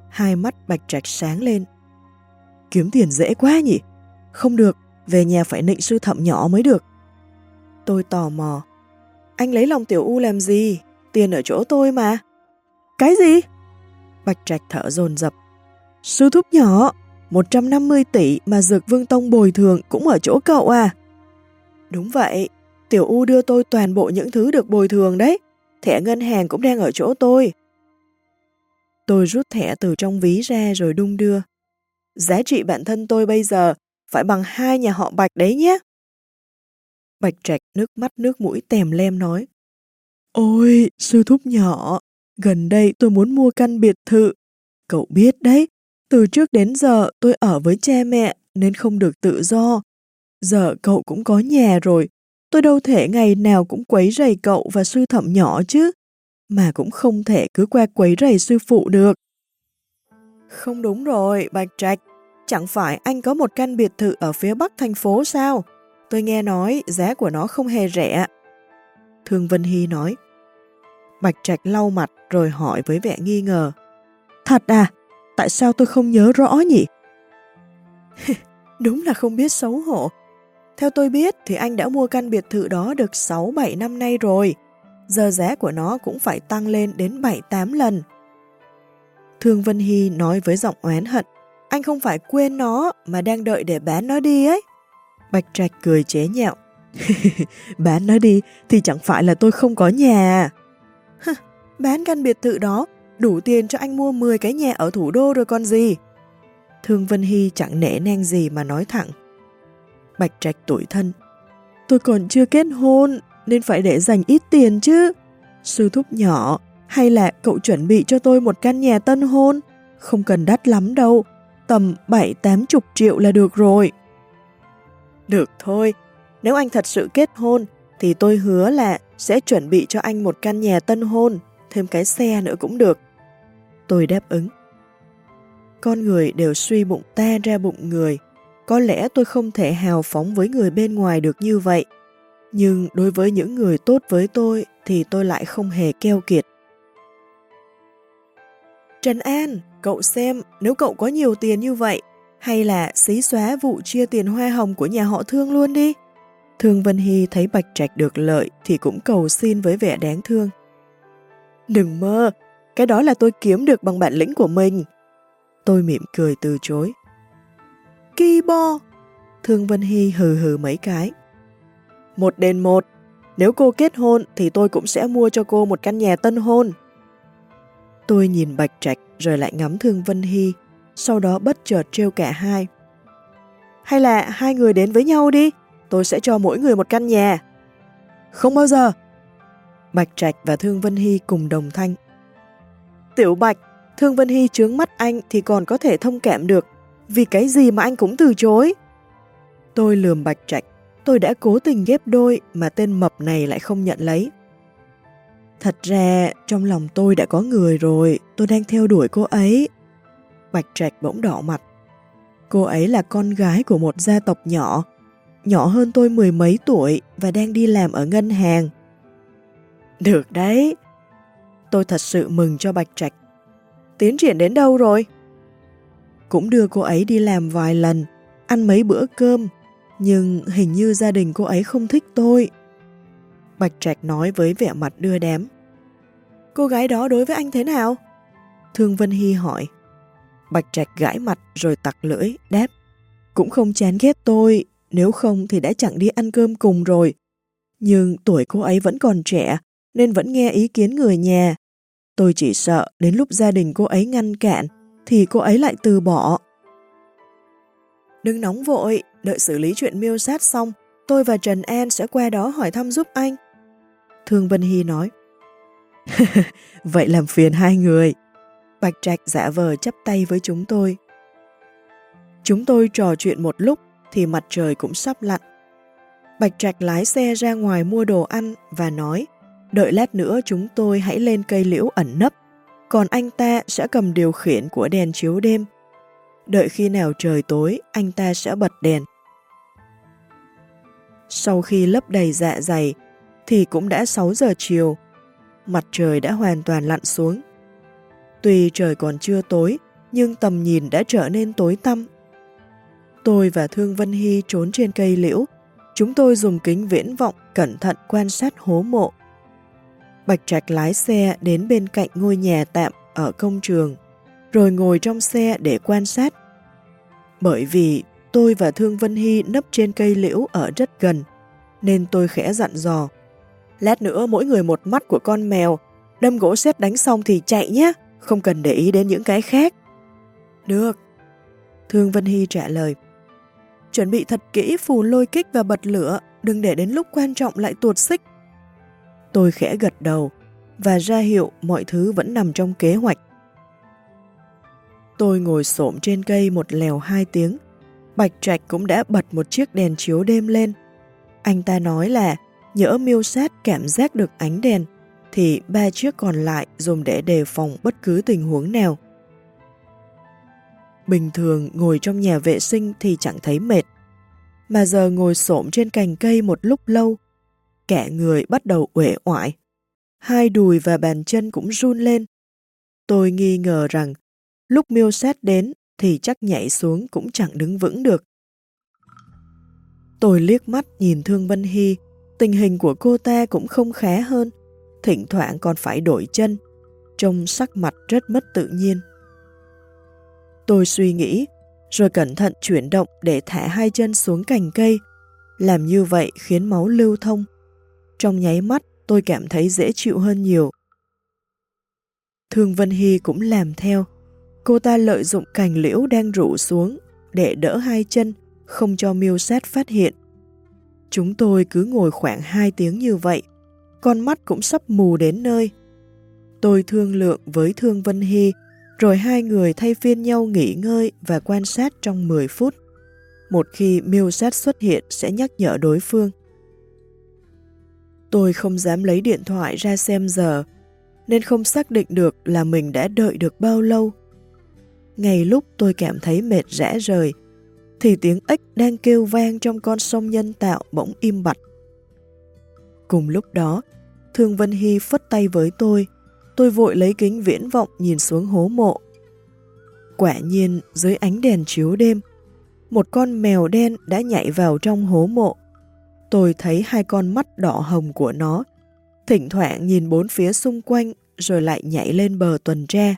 Hai mắt bạch trạch sáng lên. Kiếm tiền dễ quá nhỉ? Không được, về nhà phải nịnh sư thẩm nhỏ mới được. Tôi tò mò. Anh lấy lòng tiểu U làm gì? tiền ở chỗ tôi mà. Cái gì? Bạch Trạch thở dồn dập. Sư thúc nhỏ, 150 tỷ mà Dược Vương Tông bồi thường cũng ở chỗ cậu à? Đúng vậy, Tiểu U đưa tôi toàn bộ những thứ được bồi thường đấy. Thẻ ngân hàng cũng đang ở chỗ tôi. Tôi rút thẻ từ trong ví ra rồi đung đưa. Giá trị bản thân tôi bây giờ phải bằng hai nhà họ Bạch đấy nhé. Bạch Trạch nước mắt nước mũi tèm lem nói. Ôi, sư thúc nhỏ, gần đây tôi muốn mua căn biệt thự. Cậu biết đấy, từ trước đến giờ tôi ở với cha mẹ nên không được tự do. Giờ cậu cũng có nhà rồi, tôi đâu thể ngày nào cũng quấy rầy cậu và sư thẩm nhỏ chứ. Mà cũng không thể cứ qua quấy rầy sư phụ được. Không đúng rồi, Bạch Trạch. Chẳng phải anh có một căn biệt thự ở phía bắc thành phố sao? Tôi nghe nói giá của nó không hề rẻ. Thương Vân Hy nói. Bạch Trạch lau mặt rồi hỏi với vẻ nghi ngờ. Thật à? Tại sao tôi không nhớ rõ nhỉ? Đúng là không biết xấu hổ. Theo tôi biết thì anh đã mua căn biệt thự đó được 6-7 năm nay rồi. Giờ giá của nó cũng phải tăng lên đến 7-8 lần. Thương Vân Hy nói với giọng oán hận. Anh không phải quên nó mà đang đợi để bán nó đi ấy. Bạch Trạch cười chế nhạo. bán nó đi thì chẳng phải là tôi không có nhà. bán căn biệt thự đó đủ tiền cho anh mua 10 cái nhà ở thủ đô rồi còn gì. Thương Vân Hy chẳng nể nang gì mà nói thẳng. Bạch Trạch tuổi thân. Tôi còn chưa kết hôn nên phải để dành ít tiền chứ. Sư thúc nhỏ hay là cậu chuẩn bị cho tôi một căn nhà tân hôn? Không cần đắt lắm đâu, tầm 7-8 chục triệu là được rồi. Được thôi, nếu anh thật sự kết hôn thì tôi hứa là sẽ chuẩn bị cho anh một căn nhà tân hôn, thêm cái xe nữa cũng được. Tôi đáp ứng. Con người đều suy bụng ta ra bụng người. Có lẽ tôi không thể hào phóng với người bên ngoài được như vậy. Nhưng đối với những người tốt với tôi thì tôi lại không hề keo kiệt. Trần An, cậu xem nếu cậu có nhiều tiền như vậy, hay là xí xóa vụ chia tiền hoa hồng của nhà họ Thương luôn đi. Thương Vân Hy thấy Bạch Trạch được lợi thì cũng cầu xin với vẻ đáng thương. Đừng mơ, cái đó là tôi kiếm được bằng bản lĩnh của mình. Tôi mỉm cười từ chối. Kỳ bo! Thương Vân Hy hừ hừ mấy cái. Một đền một, nếu cô kết hôn thì tôi cũng sẽ mua cho cô một căn nhà tân hôn. Tôi nhìn Bạch Trạch rồi lại ngắm Thương Vân Hy, sau đó bất chợt trêu cả hai. Hay là hai người đến với nhau đi, tôi sẽ cho mỗi người một căn nhà. Không bao giờ. Bạch Trạch và Thương Vân Hy cùng đồng thanh. Tiểu Bạch, Thương Vân Hy trướng mắt anh thì còn có thể thông cảm được, vì cái gì mà anh cũng từ chối. Tôi lườm Bạch Trạch, tôi đã cố tình ghép đôi mà tên mập này lại không nhận lấy. Thật ra, trong lòng tôi đã có người rồi, tôi đang theo đuổi cô ấy. Bạch Trạch bỗng đỏ mặt. Cô ấy là con gái của một gia tộc nhỏ, nhỏ hơn tôi mười mấy tuổi và đang đi làm ở ngân hàng. Được đấy. Tôi thật sự mừng cho Bạch Trạch. Tiến triển đến đâu rồi? Cũng đưa cô ấy đi làm vài lần, ăn mấy bữa cơm, nhưng hình như gia đình cô ấy không thích tôi. Bạch Trạch nói với vẻ mặt đưa đám. Cô gái đó đối với anh thế nào? Thương Vân Hy hỏi. Bạch Trạch gãi mặt rồi tặc lưỡi, đáp. Cũng không chán ghét tôi, nếu không thì đã chẳng đi ăn cơm cùng rồi. Nhưng tuổi cô ấy vẫn còn trẻ, nên vẫn nghe ý kiến người nhà. Tôi chỉ sợ đến lúc gia đình cô ấy ngăn cản, thì cô ấy lại từ bỏ. Đừng nóng vội, đợi xử lý chuyện miêu sát xong, tôi và Trần An sẽ qua đó hỏi thăm giúp anh. Thương Vân Hy nói. Vậy làm phiền hai người. Bạch Trạch giả vờ chấp tay với chúng tôi. Chúng tôi trò chuyện một lúc thì mặt trời cũng sắp lặn. Bạch Trạch lái xe ra ngoài mua đồ ăn và nói đợi lát nữa chúng tôi hãy lên cây liễu ẩn nấp, còn anh ta sẽ cầm điều khiển của đèn chiếu đêm. Đợi khi nào trời tối, anh ta sẽ bật đèn. Sau khi lấp đầy dạ dày, thì cũng đã 6 giờ chiều, mặt trời đã hoàn toàn lặn xuống. Tuy trời còn chưa tối, nhưng tầm nhìn đã trở nên tối tăm. Tôi và Thương Vân Hy trốn trên cây liễu, chúng tôi dùng kính viễn vọng cẩn thận quan sát hố mộ. Bạch Trạch lái xe đến bên cạnh ngôi nhà tạm ở công trường, rồi ngồi trong xe để quan sát. Bởi vì tôi và Thương Vân Hy nấp trên cây liễu ở rất gần, nên tôi khẽ dặn dò. Lát nữa mỗi người một mắt của con mèo, đâm gỗ xét đánh xong thì chạy nhé, không cần để ý đến những cái khác. Được. Thương Vân Hy trả lời. Chuẩn bị thật kỹ phù lôi kích và bật lửa, đừng để đến lúc quan trọng lại tuột xích. Tôi khẽ gật đầu và ra hiệu mọi thứ vẫn nằm trong kế hoạch. Tôi ngồi xổm trên cây một lèo hai tiếng. Bạch Trạch cũng đã bật một chiếc đèn chiếu đêm lên. Anh ta nói là nhỡ miêu sát cảm giác được ánh đèn thì ba chiếc còn lại dùng để đề phòng bất cứ tình huống nào. Bình thường ngồi trong nhà vệ sinh thì chẳng thấy mệt, mà giờ ngồi xổm trên cành cây một lúc lâu, cả người bắt đầu uể oải. Hai đùi và bàn chân cũng run lên. Tôi nghi ngờ rằng lúc miêu sát đến thì chắc nhảy xuống cũng chẳng đứng vững được. Tôi liếc mắt nhìn Thương Vân Hy, tình hình của cô ta cũng không khá hơn, thỉnh thoảng còn phải đổi chân, trông sắc mặt rất mất tự nhiên. Tôi suy nghĩ, rồi cẩn thận chuyển động để thả hai chân xuống cành cây. Làm như vậy khiến máu lưu thông. Trong nháy mắt, tôi cảm thấy dễ chịu hơn nhiều. Thương Vân Hy cũng làm theo. Cô ta lợi dụng cành liễu đang rụ xuống để đỡ hai chân, không cho miêu sát phát hiện. Chúng tôi cứ ngồi khoảng 2 tiếng như vậy, con mắt cũng sắp mù đến nơi. Tôi thương lượng với Thương Vân Hy rồi hai người thay phiên nhau nghỉ ngơi và quan sát trong 10 phút. Một khi miêu sát xuất hiện sẽ nhắc nhở đối phương. Tôi không dám lấy điện thoại ra xem giờ, nên không xác định được là mình đã đợi được bao lâu. Ngay lúc tôi cảm thấy mệt rã rời, thì tiếng ếch đang kêu vang trong con sông nhân tạo bỗng im bặt. Cùng lúc đó, Thương Vân Hy phất tay với tôi, tôi vội lấy kính viễn vọng nhìn xuống hố mộ. Quả nhiên, dưới ánh đèn chiếu đêm, một con mèo đen đã nhảy vào trong hố mộ. Tôi thấy hai con mắt đỏ hồng của nó, thỉnh thoảng nhìn bốn phía xung quanh rồi lại nhảy lên bờ tuần tre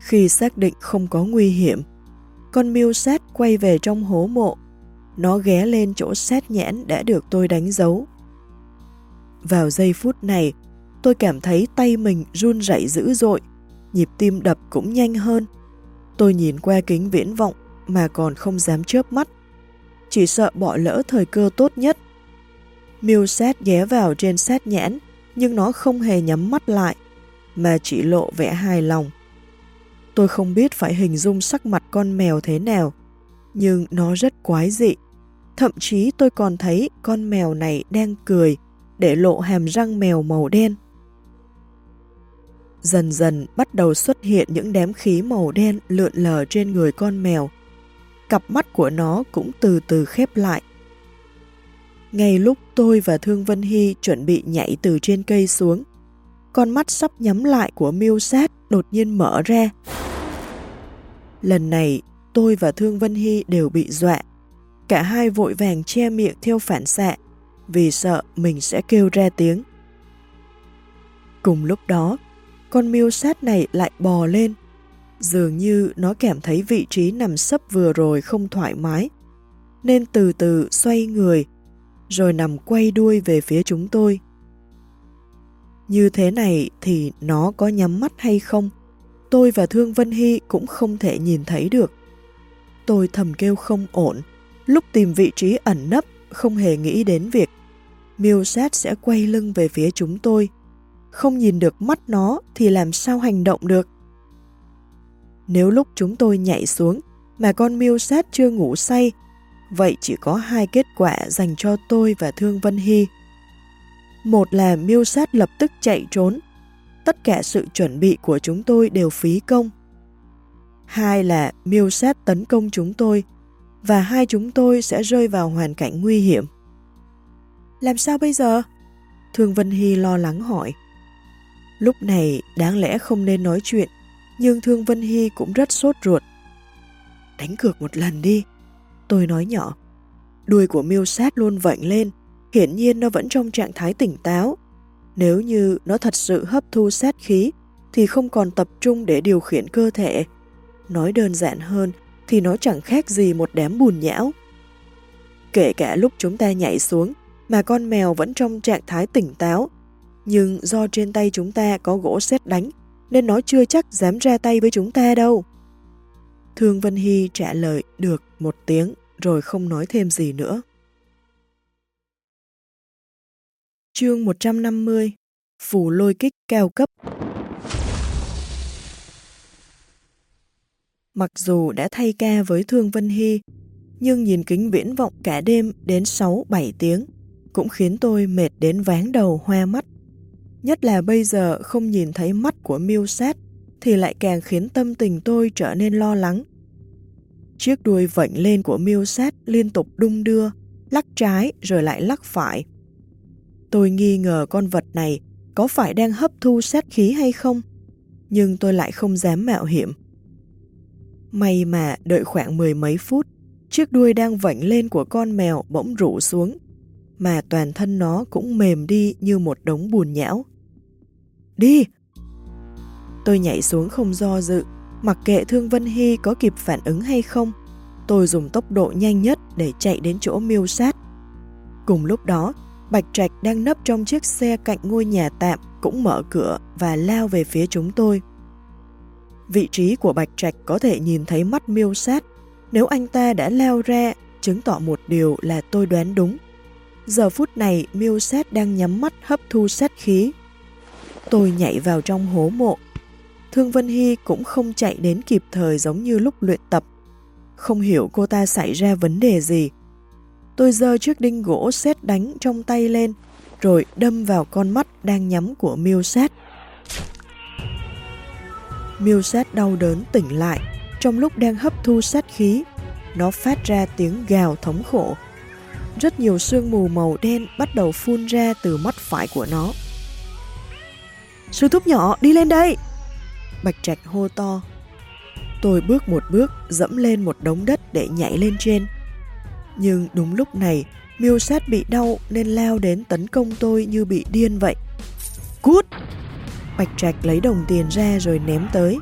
Khi xác định không có nguy hiểm, con miêu sát quay về trong hố mộ. Nó ghé lên chỗ sát nhãn đã được tôi đánh dấu. Vào giây phút này, tôi cảm thấy tay mình run rẩy dữ dội, nhịp tim đập cũng nhanh hơn. Tôi nhìn qua kính viễn vọng mà còn không dám chớp mắt. Chỉ sợ bỏ lỡ thời cơ tốt nhất. Miêu sát ghé vào trên sát nhãn, nhưng nó không hề nhắm mắt lại, mà chỉ lộ vẻ hài lòng. Tôi không biết phải hình dung sắc mặt con mèo thế nào, nhưng nó rất quái dị. Thậm chí tôi còn thấy con mèo này đang cười, để lộ hàm răng mèo màu đen. Dần dần bắt đầu xuất hiện những đám khí màu đen lượn lờ trên người con mèo. Cặp mắt của nó cũng từ từ khép lại. Ngay lúc tôi và Thương Vân Hy chuẩn bị nhảy từ trên cây xuống, con mắt sắp nhắm lại của miêu sát đột nhiên mở ra. Lần này, tôi và Thương Vân Hy đều bị dọa. Cả hai vội vàng che miệng theo phản xạ, vì sợ mình sẽ kêu ra tiếng. Cùng lúc đó, con miêu sát này lại bò lên. Dường như nó cảm thấy vị trí nằm sấp vừa rồi không thoải mái, nên từ từ xoay người, rồi nằm quay đuôi về phía chúng tôi. Như thế này thì nó có nhắm mắt hay không? Tôi và Thương Vân Hy cũng không thể nhìn thấy được. Tôi thầm kêu không ổn, lúc tìm vị trí ẩn nấp không hề nghĩ đến việc miêu sát sẽ quay lưng về phía chúng tôi. Không nhìn được mắt nó thì làm sao hành động được? Nếu lúc chúng tôi nhảy xuống mà con miêu sát chưa ngủ say, vậy chỉ có hai kết quả dành cho tôi và Thương Vân Hy. Một là miêu sát lập tức chạy trốn, tất cả sự chuẩn bị của chúng tôi đều phí công. Hai là miêu sát tấn công chúng tôi, và hai chúng tôi sẽ rơi vào hoàn cảnh nguy hiểm. Làm sao bây giờ? Thương Vân Hy lo lắng hỏi. Lúc này đáng lẽ không nên nói chuyện, nhưng Thương Vân Hy cũng rất sốt ruột. Đánh cược một lần đi, tôi nói nhỏ. Đuôi của miêu sát luôn vệnh lên, hiển nhiên nó vẫn trong trạng thái tỉnh táo. Nếu như nó thật sự hấp thu sát khí, thì không còn tập trung để điều khiển cơ thể. Nói đơn giản hơn, thì nó chẳng khác gì một đám bùn nhão. Kể cả lúc chúng ta nhảy xuống, mà con mèo vẫn trong trạng thái tỉnh táo, nhưng do trên tay chúng ta có gỗ sét đánh, nên nó chưa chắc dám ra tay với chúng ta đâu. Thương Vân Hy trả lời được một tiếng rồi không nói thêm gì nữa. Chương 150 phủ lôi kích cao cấp Mặc dù đã thay ca với Thương Vân Hy, nhưng nhìn kính viễn vọng cả đêm đến 6-7 tiếng cũng khiến tôi mệt đến váng đầu hoa mắt. Nhất là bây giờ không nhìn thấy mắt của miêu sát thì lại càng khiến tâm tình tôi trở nên lo lắng. Chiếc đuôi vệnh lên của miêu sát liên tục đung đưa, lắc trái rồi lại lắc phải. Tôi nghi ngờ con vật này có phải đang hấp thu sát khí hay không, nhưng tôi lại không dám mạo hiểm. May mà đợi khoảng mười mấy phút, chiếc đuôi đang vảnh lên của con mèo bỗng rủ xuống, mà toàn thân nó cũng mềm đi như một đống bùn nhão. Đi! Tôi nhảy xuống không do dự, mặc kệ Thương Vân Hy có kịp phản ứng hay không, tôi dùng tốc độ nhanh nhất để chạy đến chỗ miêu sát. Cùng lúc đó, Bạch Trạch đang nấp trong chiếc xe cạnh ngôi nhà tạm cũng mở cửa và lao về phía chúng tôi. Vị trí của Bạch Trạch có thể nhìn thấy mắt miêu sát. Nếu anh ta đã lao ra, chứng tỏ một điều là tôi đoán đúng. Giờ phút này miêu sát đang nhắm mắt hấp thu sát khí. Tôi nhảy vào trong hố mộ. Thương Vân Hy cũng không chạy đến kịp thời giống như lúc luyện tập. Không hiểu cô ta xảy ra vấn đề gì. Tôi giơ chiếc đinh gỗ xét đánh trong tay lên, rồi đâm vào con mắt đang nhắm của miêu sát. Miêu sát đau đớn tỉnh lại, trong lúc đang hấp thu sát khí, nó phát ra tiếng gào thống khổ. Rất nhiều sương mù màu đen bắt đầu phun ra từ mắt phải của nó. Sư thúc nhỏ, đi lên đây! Bạch Trạch hô to. Tôi bước một bước, dẫm lên một đống đất để nhảy lên trên. Nhưng đúng lúc này, miêu sát bị đau nên lao đến tấn công tôi như bị điên vậy. Cút! Bạch Trạch lấy đồng tiền ra rồi ném tới.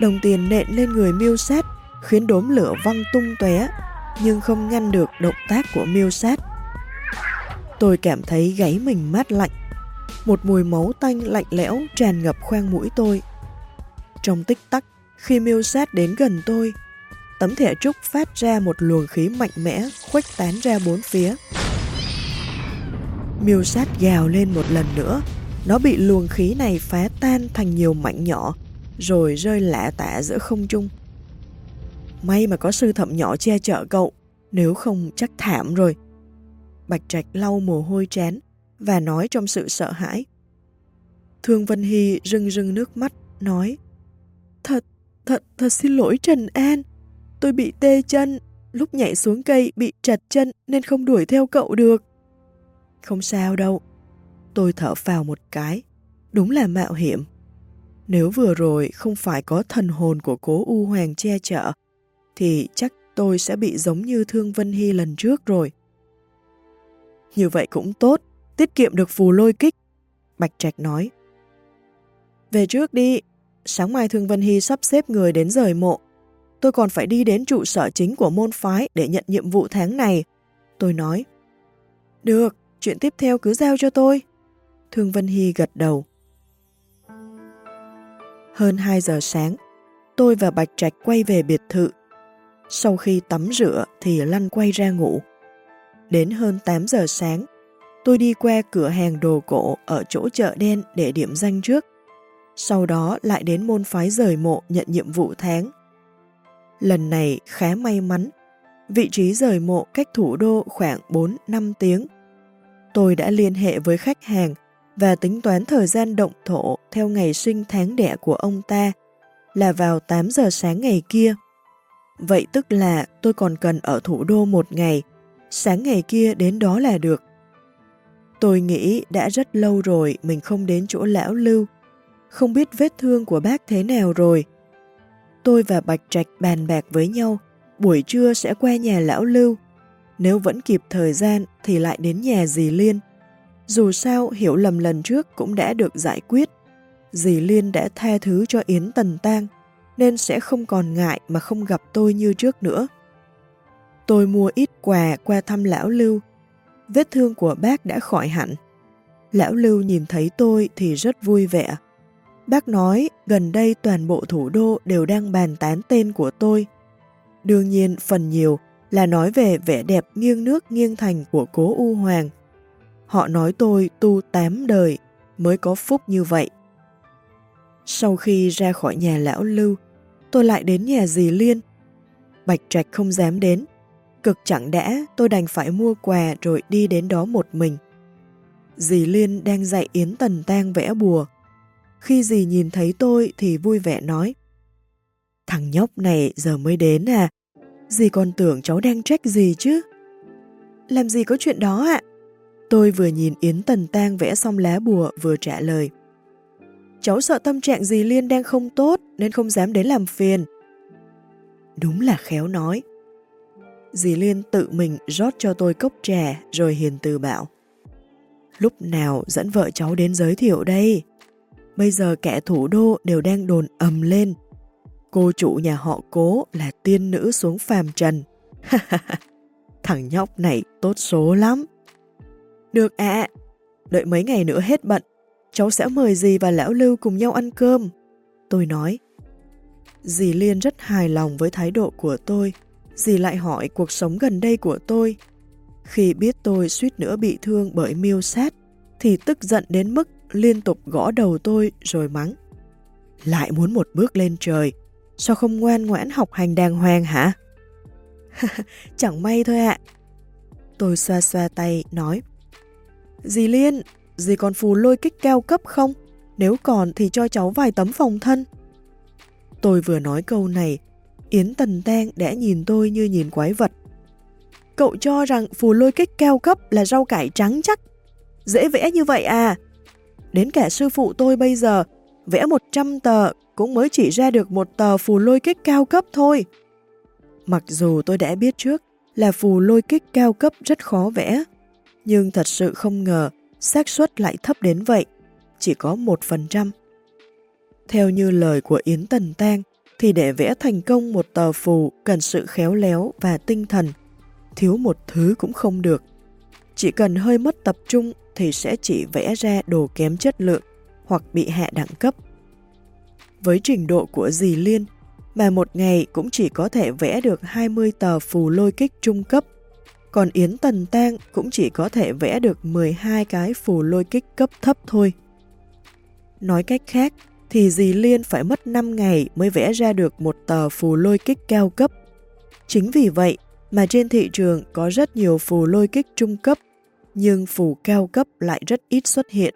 Đồng tiền nện lên người miêu sát, khiến đốm lửa văng tung tóe, nhưng không ngăn được động tác của miêu sát. Tôi cảm thấy gáy mình mát lạnh. Một mùi máu tanh lạnh lẽo tràn ngập khoang mũi tôi. Trong tích tắc, khi miêu sát đến gần tôi, tấm thẻ trúc phát ra một luồng khí mạnh mẽ khuếch tán ra bốn phía. Miêu sát gào lên một lần nữa, nó bị luồng khí này phá tan thành nhiều mảnh nhỏ, rồi rơi lạ tả giữa không trung. May mà có sư thẩm nhỏ che chở cậu, nếu không chắc thảm rồi. Bạch Trạch lau mồ hôi chán và nói trong sự sợ hãi. Thương Vân Hy rưng rưng nước mắt, nói Thật, thật, thật xin lỗi Trần An. Tôi bị tê chân, lúc nhảy xuống cây bị trật chân nên không đuổi theo cậu được. Không sao đâu, Tôi thở phào một cái. Đúng là mạo hiểm. Nếu vừa rồi không phải có thần hồn của cố U Hoàng che chở, thì chắc tôi sẽ bị giống như Thương Vân Hy lần trước rồi. Như vậy cũng tốt, tiết kiệm được phù lôi kích. Bạch Trạch nói. Về trước đi, sáng mai Thương Vân Hy sắp xếp người đến rời mộ. Tôi còn phải đi đến trụ sở chính của môn phái để nhận nhiệm vụ tháng này. Tôi nói. Được, chuyện tiếp theo cứ giao cho tôi. Thương Vân Hy gật đầu. Hơn 2 giờ sáng, tôi và Bạch Trạch quay về biệt thự. Sau khi tắm rửa thì lăn quay ra ngủ. Đến hơn 8 giờ sáng, tôi đi qua cửa hàng đồ cổ ở chỗ chợ đen để điểm danh trước. Sau đó lại đến môn phái rời mộ nhận nhiệm vụ tháng. Lần này khá may mắn, vị trí rời mộ cách thủ đô khoảng 4-5 tiếng. Tôi đã liên hệ với khách hàng và tính toán thời gian động thổ theo ngày sinh tháng đẻ của ông ta là vào 8 giờ sáng ngày kia. Vậy tức là tôi còn cần ở thủ đô một ngày, sáng ngày kia đến đó là được. Tôi nghĩ đã rất lâu rồi mình không đến chỗ lão lưu, không biết vết thương của bác thế nào rồi. Tôi và Bạch Trạch bàn bạc với nhau, buổi trưa sẽ qua nhà lão lưu. Nếu vẫn kịp thời gian thì lại đến nhà dì Liên. Dù sao hiểu lầm lần trước cũng đã được giải quyết. Dì Liên đã tha thứ cho Yến Tần Tang nên sẽ không còn ngại mà không gặp tôi như trước nữa. Tôi mua ít quà qua thăm lão Lưu. Vết thương của bác đã khỏi hẳn. Lão Lưu nhìn thấy tôi thì rất vui vẻ. Bác nói gần đây toàn bộ thủ đô đều đang bàn tán tên của tôi. Đương nhiên phần nhiều là nói về vẻ đẹp nghiêng nước nghiêng thành của cố U Hoàng. Họ nói tôi tu tám đời mới có phúc như vậy. Sau khi ra khỏi nhà lão Lưu, tôi lại đến nhà dì Liên. Bạch Trạch không dám đến. Cực chẳng đã, tôi đành phải mua quà rồi đi đến đó một mình. Dì Liên đang dạy Yến Tần Tang vẽ bùa. Khi dì nhìn thấy tôi thì vui vẻ nói Thằng nhóc này giờ mới đến à? Dì còn tưởng cháu đang trách gì chứ? Làm gì có chuyện đó ạ? Tôi vừa nhìn Yến Tần Tang vẽ xong lá bùa vừa trả lời. Cháu sợ tâm trạng dì Liên đang không tốt nên không dám đến làm phiền. Đúng là khéo nói. Dì Liên tự mình rót cho tôi cốc trà rồi hiền từ bảo. Lúc nào dẫn vợ cháu đến giới thiệu đây? Bây giờ kẻ thủ đô đều đang đồn ầm lên. Cô chủ nhà họ cố là tiên nữ xuống phàm trần. Thằng nhóc này tốt số lắm. Được ạ, đợi mấy ngày nữa hết bận, cháu sẽ mời dì và lão lưu cùng nhau ăn cơm. Tôi nói. Dì Liên rất hài lòng với thái độ của tôi. Dì lại hỏi cuộc sống gần đây của tôi. Khi biết tôi suýt nữa bị thương bởi miêu sát, thì tức giận đến mức liên tục gõ đầu tôi rồi mắng. Lại muốn một bước lên trời, sao không ngoan ngoãn học hành đàng hoàng hả? Chẳng may thôi ạ. Tôi xoa xoa tay, nói. Dì Liên, dì còn phù lôi kích cao cấp không? Nếu còn thì cho cháu vài tấm phòng thân. Tôi vừa nói câu này, Yến Tần Tang đã nhìn tôi như nhìn quái vật. Cậu cho rằng phù lôi kích cao cấp là rau cải trắng chắc. Dễ vẽ như vậy à? Đến cả sư phụ tôi bây giờ, vẽ 100 tờ cũng mới chỉ ra được một tờ phù lôi kích cao cấp thôi. Mặc dù tôi đã biết trước là phù lôi kích cao cấp rất khó vẽ, nhưng thật sự không ngờ xác suất lại thấp đến vậy, chỉ có 1%. Theo như lời của Yến Tần Tang, thì để vẽ thành công một tờ phù cần sự khéo léo và tinh thần, thiếu một thứ cũng không được. Chỉ cần hơi mất tập trung thì sẽ chỉ vẽ ra đồ kém chất lượng hoặc bị hạ đẳng cấp. Với trình độ của dì Liên, mà một ngày cũng chỉ có thể vẽ được 20 tờ phù lôi kích trung cấp, còn Yến Tần Tang cũng chỉ có thể vẽ được 12 cái phù lôi kích cấp thấp thôi. Nói cách khác, thì dì Liên phải mất 5 ngày mới vẽ ra được một tờ phù lôi kích cao cấp. Chính vì vậy mà trên thị trường có rất nhiều phù lôi kích trung cấp nhưng phù cao cấp lại rất ít xuất hiện.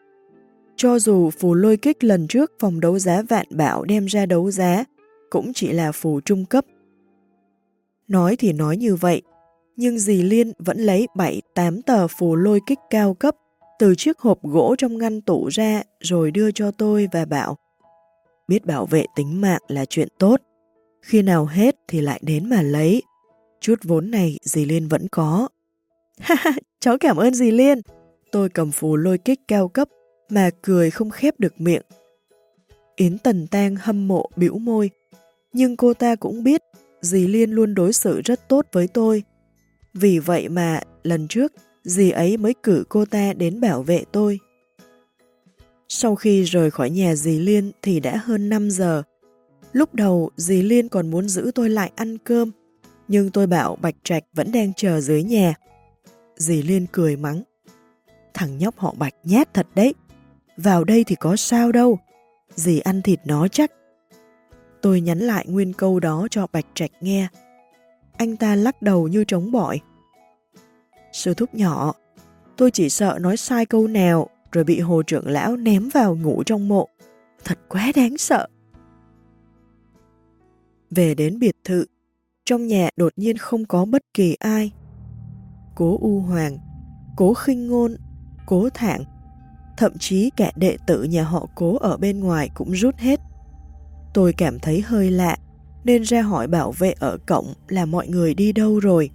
Cho dù phù lôi kích lần trước phòng đấu giá vạn bảo đem ra đấu giá, cũng chỉ là phù trung cấp. Nói thì nói như vậy, nhưng dì Liên vẫn lấy 7-8 tờ phù lôi kích cao cấp từ chiếc hộp gỗ trong ngăn tủ ra rồi đưa cho tôi và bảo biết bảo vệ tính mạng là chuyện tốt, khi nào hết thì lại đến mà lấy. Chút vốn này dì Liên vẫn có. Ha ha, cháu cảm ơn dì Liên. Tôi cầm phù lôi kích cao cấp mà cười không khép được miệng. Yến Tần Tang hâm mộ bĩu môi, nhưng cô ta cũng biết dì Liên luôn đối xử rất tốt với tôi. Vì vậy mà lần trước dì ấy mới cử cô ta đến bảo vệ tôi. Sau khi rời khỏi nhà dì Liên thì đã hơn 5 giờ. Lúc đầu dì Liên còn muốn giữ tôi lại ăn cơm, nhưng tôi bảo Bạch Trạch vẫn đang chờ dưới nhà. Dì Liên cười mắng. Thằng nhóc họ Bạch nhát thật đấy. Vào đây thì có sao đâu. Dì ăn thịt nó chắc. Tôi nhắn lại nguyên câu đó cho Bạch Trạch nghe. Anh ta lắc đầu như trống bỏi. Sư thúc nhỏ, tôi chỉ sợ nói sai câu nào rồi bị hồ trưởng lão ném vào ngủ trong mộ. Thật quá đáng sợ. Về đến biệt thự, trong nhà đột nhiên không có bất kỳ ai cố U Hoàng, cố khinh ngôn, cố thạng, thậm chí cả đệ tử nhà họ cố ở bên ngoài cũng rút hết. Tôi cảm thấy hơi lạ, nên ra hỏi bảo vệ ở cổng là mọi người đi đâu rồi.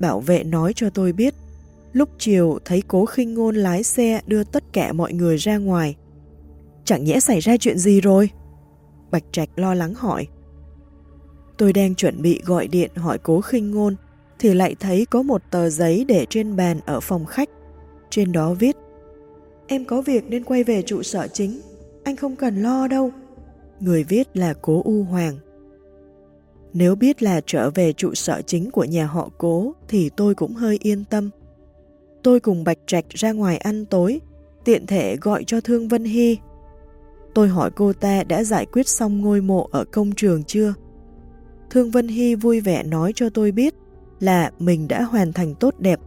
Bảo vệ nói cho tôi biết, lúc chiều thấy cố khinh ngôn lái xe đưa tất cả mọi người ra ngoài. Chẳng nhẽ xảy ra chuyện gì rồi? Bạch Trạch lo lắng hỏi. Tôi đang chuẩn bị gọi điện hỏi cố khinh ngôn, thì lại thấy có một tờ giấy để trên bàn ở phòng khách. Trên đó viết, Em có việc nên quay về trụ sở chính, anh không cần lo đâu. Người viết là cố U Hoàng. Nếu biết là trở về trụ sở chính của nhà họ cố thì tôi cũng hơi yên tâm. Tôi cùng Bạch Trạch ra ngoài ăn tối, tiện thể gọi cho Thương Vân Hy. Tôi hỏi cô ta đã giải quyết xong ngôi mộ ở công trường chưa? Thương Vân Hy vui vẻ nói cho tôi biết là mình đã hoàn thành tốt đẹp.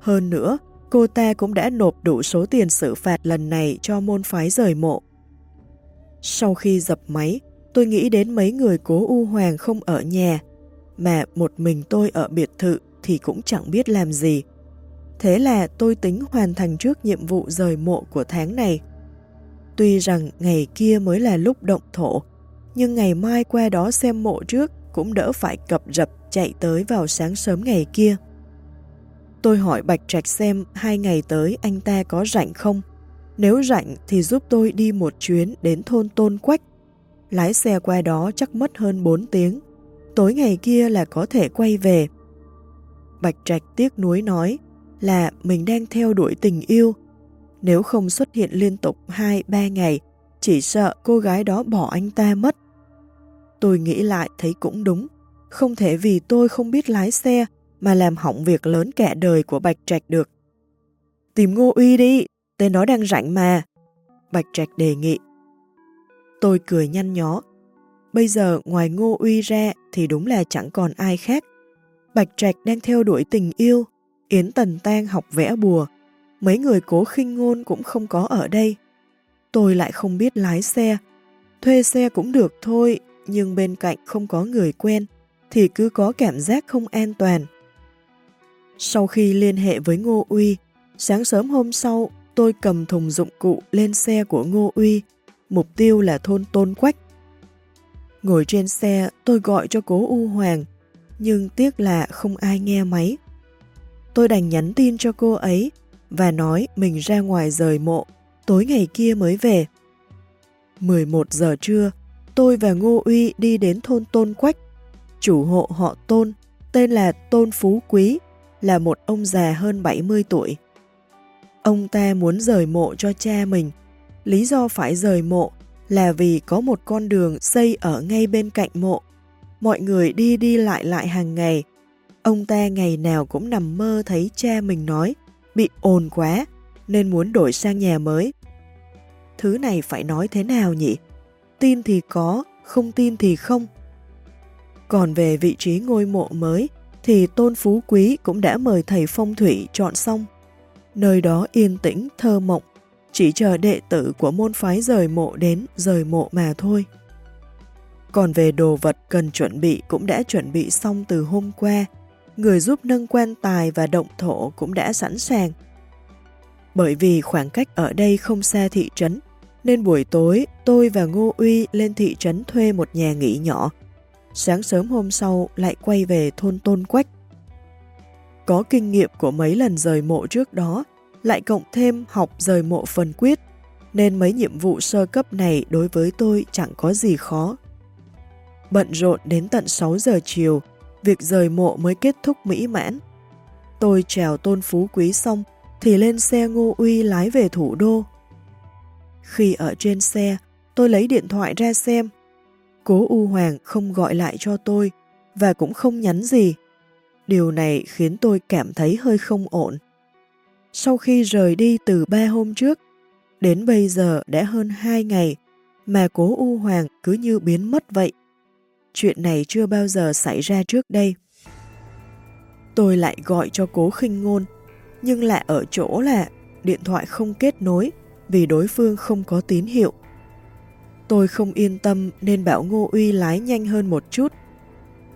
Hơn nữa, cô ta cũng đã nộp đủ số tiền xử phạt lần này cho môn phái rời mộ. Sau khi dập máy, tôi nghĩ đến mấy người cố U Hoàng không ở nhà, mà một mình tôi ở biệt thự thì cũng chẳng biết làm gì. Thế là tôi tính hoàn thành trước nhiệm vụ rời mộ của tháng này. Tuy rằng ngày kia mới là lúc động thổ, nhưng ngày mai qua đó xem mộ trước cũng đỡ phải cập rập chạy tới vào sáng sớm ngày kia. Tôi hỏi Bạch Trạch xem hai ngày tới anh ta có rảnh không? Nếu rảnh thì giúp tôi đi một chuyến đến thôn Tôn Quách. Lái xe qua đó chắc mất hơn 4 tiếng. Tối ngày kia là có thể quay về. Bạch Trạch tiếc nuối nói là mình đang theo đuổi tình yêu. Nếu không xuất hiện liên tục 2-3 ngày, chỉ sợ cô gái đó bỏ anh ta mất. Tôi nghĩ lại thấy cũng đúng. Không thể vì tôi không biết lái xe mà làm hỏng việc lớn cả đời của Bạch Trạch được. Tìm Ngô Uy đi, tên đó đang rảnh mà. Bạch Trạch đề nghị. Tôi cười nhăn nhó. Bây giờ ngoài Ngô Uy ra thì đúng là chẳng còn ai khác. Bạch Trạch đang theo đuổi tình yêu, Yến Tần Tan học vẽ bùa, mấy người cố khinh ngôn cũng không có ở đây. Tôi lại không biết lái xe, thuê xe cũng được thôi, nhưng bên cạnh không có người quen, thì cứ có cảm giác không an toàn. Sau khi liên hệ với Ngô Uy, sáng sớm hôm sau tôi cầm thùng dụng cụ lên xe của Ngô Uy, mục tiêu là thôn Tôn Quách. Ngồi trên xe tôi gọi cho cố U Hoàng, nhưng tiếc là không ai nghe máy. Tôi đành nhắn tin cho cô ấy và nói mình ra ngoài rời mộ, tối ngày kia mới về. 11 giờ trưa, tôi và Ngô Uy đi đến thôn Tôn Quách. Chủ hộ họ Tôn, tên là Tôn Phú Quý, là một ông già hơn 70 tuổi. Ông ta muốn rời mộ cho cha mình. Lý do phải rời mộ là vì có một con đường xây ở ngay bên cạnh mộ. Mọi người đi đi lại lại hàng ngày. Ông ta ngày nào cũng nằm mơ thấy cha mình nói bị ồn quá nên muốn đổi sang nhà mới. Thứ này phải nói thế nào nhỉ? Tin thì có, không tin thì không. Còn về vị trí ngôi mộ mới thì Tôn Phú Quý cũng đã mời thầy phong thủy chọn xong. Nơi đó yên tĩnh, thơ mộng, chỉ chờ đệ tử của môn phái rời mộ đến rời mộ mà thôi. Còn về đồ vật cần chuẩn bị cũng đã chuẩn bị xong từ hôm qua, người giúp nâng quan tài và động thổ cũng đã sẵn sàng. Bởi vì khoảng cách ở đây không xa thị trấn, nên buổi tối tôi và Ngô Uy lên thị trấn thuê một nhà nghỉ nhỏ. Sáng sớm hôm sau lại quay về thôn Tôn Quách. Có kinh nghiệm của mấy lần rời mộ trước đó, lại cộng thêm học rời mộ phần quyết, nên mấy nhiệm vụ sơ cấp này đối với tôi chẳng có gì khó. Bận rộn đến tận 6 giờ chiều, việc rời mộ mới kết thúc mỹ mãn. Tôi trèo tôn phú quý xong, thì lên xe ngô uy lái về thủ đô. Khi ở trên xe, tôi lấy điện thoại ra xem. Cố U Hoàng không gọi lại cho tôi và cũng không nhắn gì. Điều này khiến tôi cảm thấy hơi không ổn. Sau khi rời đi từ ba hôm trước, đến bây giờ đã hơn hai ngày mà cố U Hoàng cứ như biến mất vậy. Chuyện này chưa bao giờ xảy ra trước đây. Tôi lại gọi cho cố khinh ngôn, nhưng lại ở chỗ là điện thoại không kết nối vì đối phương không có tín hiệu. Tôi không yên tâm nên bảo Ngô Uy lái nhanh hơn một chút.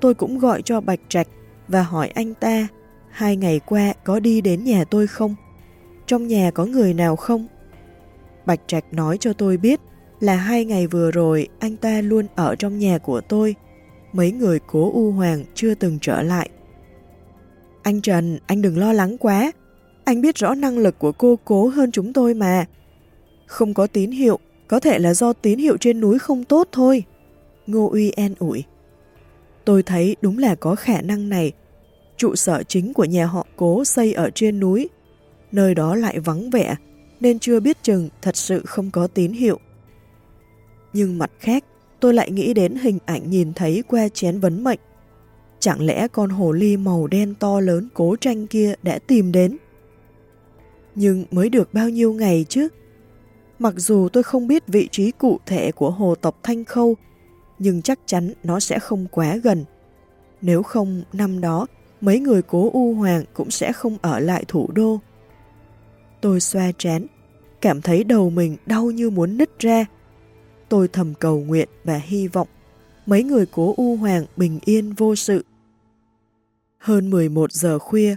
Tôi cũng gọi cho Bạch Trạch và hỏi anh ta hai ngày qua có đi đến nhà tôi không? Trong nhà có người nào không? Bạch Trạch nói cho tôi biết là hai ngày vừa rồi anh ta luôn ở trong nhà của tôi. Mấy người cố U Hoàng chưa từng trở lại. Anh Trần, anh đừng lo lắng quá. Anh biết rõ năng lực của cô cố hơn chúng tôi mà. Không có tín hiệu, có thể là do tín hiệu trên núi không tốt thôi. Ngô Uy en ủi. Tôi thấy đúng là có khả năng này. Trụ sở chính của nhà họ cố xây ở trên núi. Nơi đó lại vắng vẻ, nên chưa biết chừng thật sự không có tín hiệu. Nhưng mặt khác, tôi lại nghĩ đến hình ảnh nhìn thấy que chén vấn mệnh. Chẳng lẽ con hồ ly màu đen to lớn cố tranh kia đã tìm đến? Nhưng mới được bao nhiêu ngày chứ? Mặc dù tôi không biết vị trí cụ thể của hồ tộc Thanh Khâu, nhưng chắc chắn nó sẽ không quá gần. Nếu không, năm đó, mấy người cố U Hoàng cũng sẽ không ở lại thủ đô. Tôi xoa trán, cảm thấy đầu mình đau như muốn nứt ra. Tôi thầm cầu nguyện và hy vọng mấy người cố U Hoàng bình yên vô sự. Hơn 11 giờ khuya,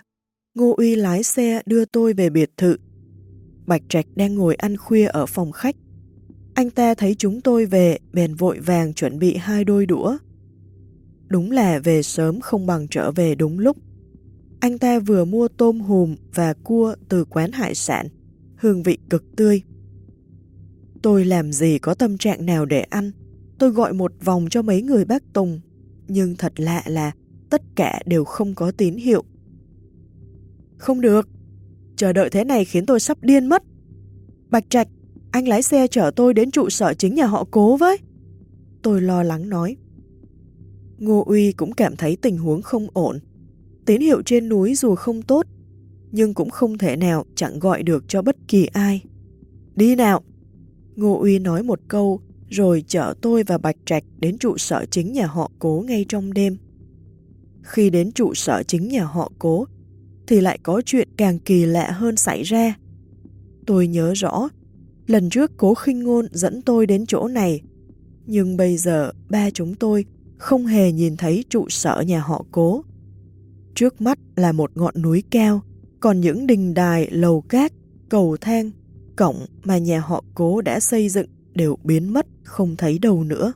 Ngô Uy lái xe đưa tôi về biệt thự. Bạch Trạch đang ngồi ăn khuya ở phòng khách. Anh ta thấy chúng tôi về, bèn vội vàng chuẩn bị hai đôi đũa. Đúng là về sớm không bằng trở về đúng lúc. Anh ta vừa mua tôm hùm và cua từ quán hải sản, hương vị cực tươi. Tôi làm gì có tâm trạng nào để ăn, tôi gọi một vòng cho mấy người bác Tùng, nhưng thật lạ là tất cả đều không có tín hiệu. Không được, chờ đợi thế này khiến tôi sắp điên mất. Bạch Trạch, anh lái xe chở tôi đến trụ sở chính nhà họ cố với. Tôi lo lắng nói. Ngô Uy cũng cảm thấy tình huống không ổn. Tín hiệu trên núi dù không tốt, nhưng cũng không thể nào chẳng gọi được cho bất kỳ ai. Đi nào! Ngô Uy nói một câu, rồi chở tôi và Bạch Trạch đến trụ sở chính nhà họ cố ngay trong đêm. Khi đến trụ sở chính nhà họ cố, thì lại có chuyện càng kỳ lạ hơn xảy ra. Tôi nhớ rõ, lần trước cố khinh ngôn dẫn tôi đến chỗ này, nhưng bây giờ ba chúng tôi không hề nhìn thấy trụ sở nhà họ cố. Trước mắt là một ngọn núi cao, còn những đình đài, lầu cát, cầu thang, cổng mà nhà họ cố đã xây dựng đều biến mất, không thấy đâu nữa.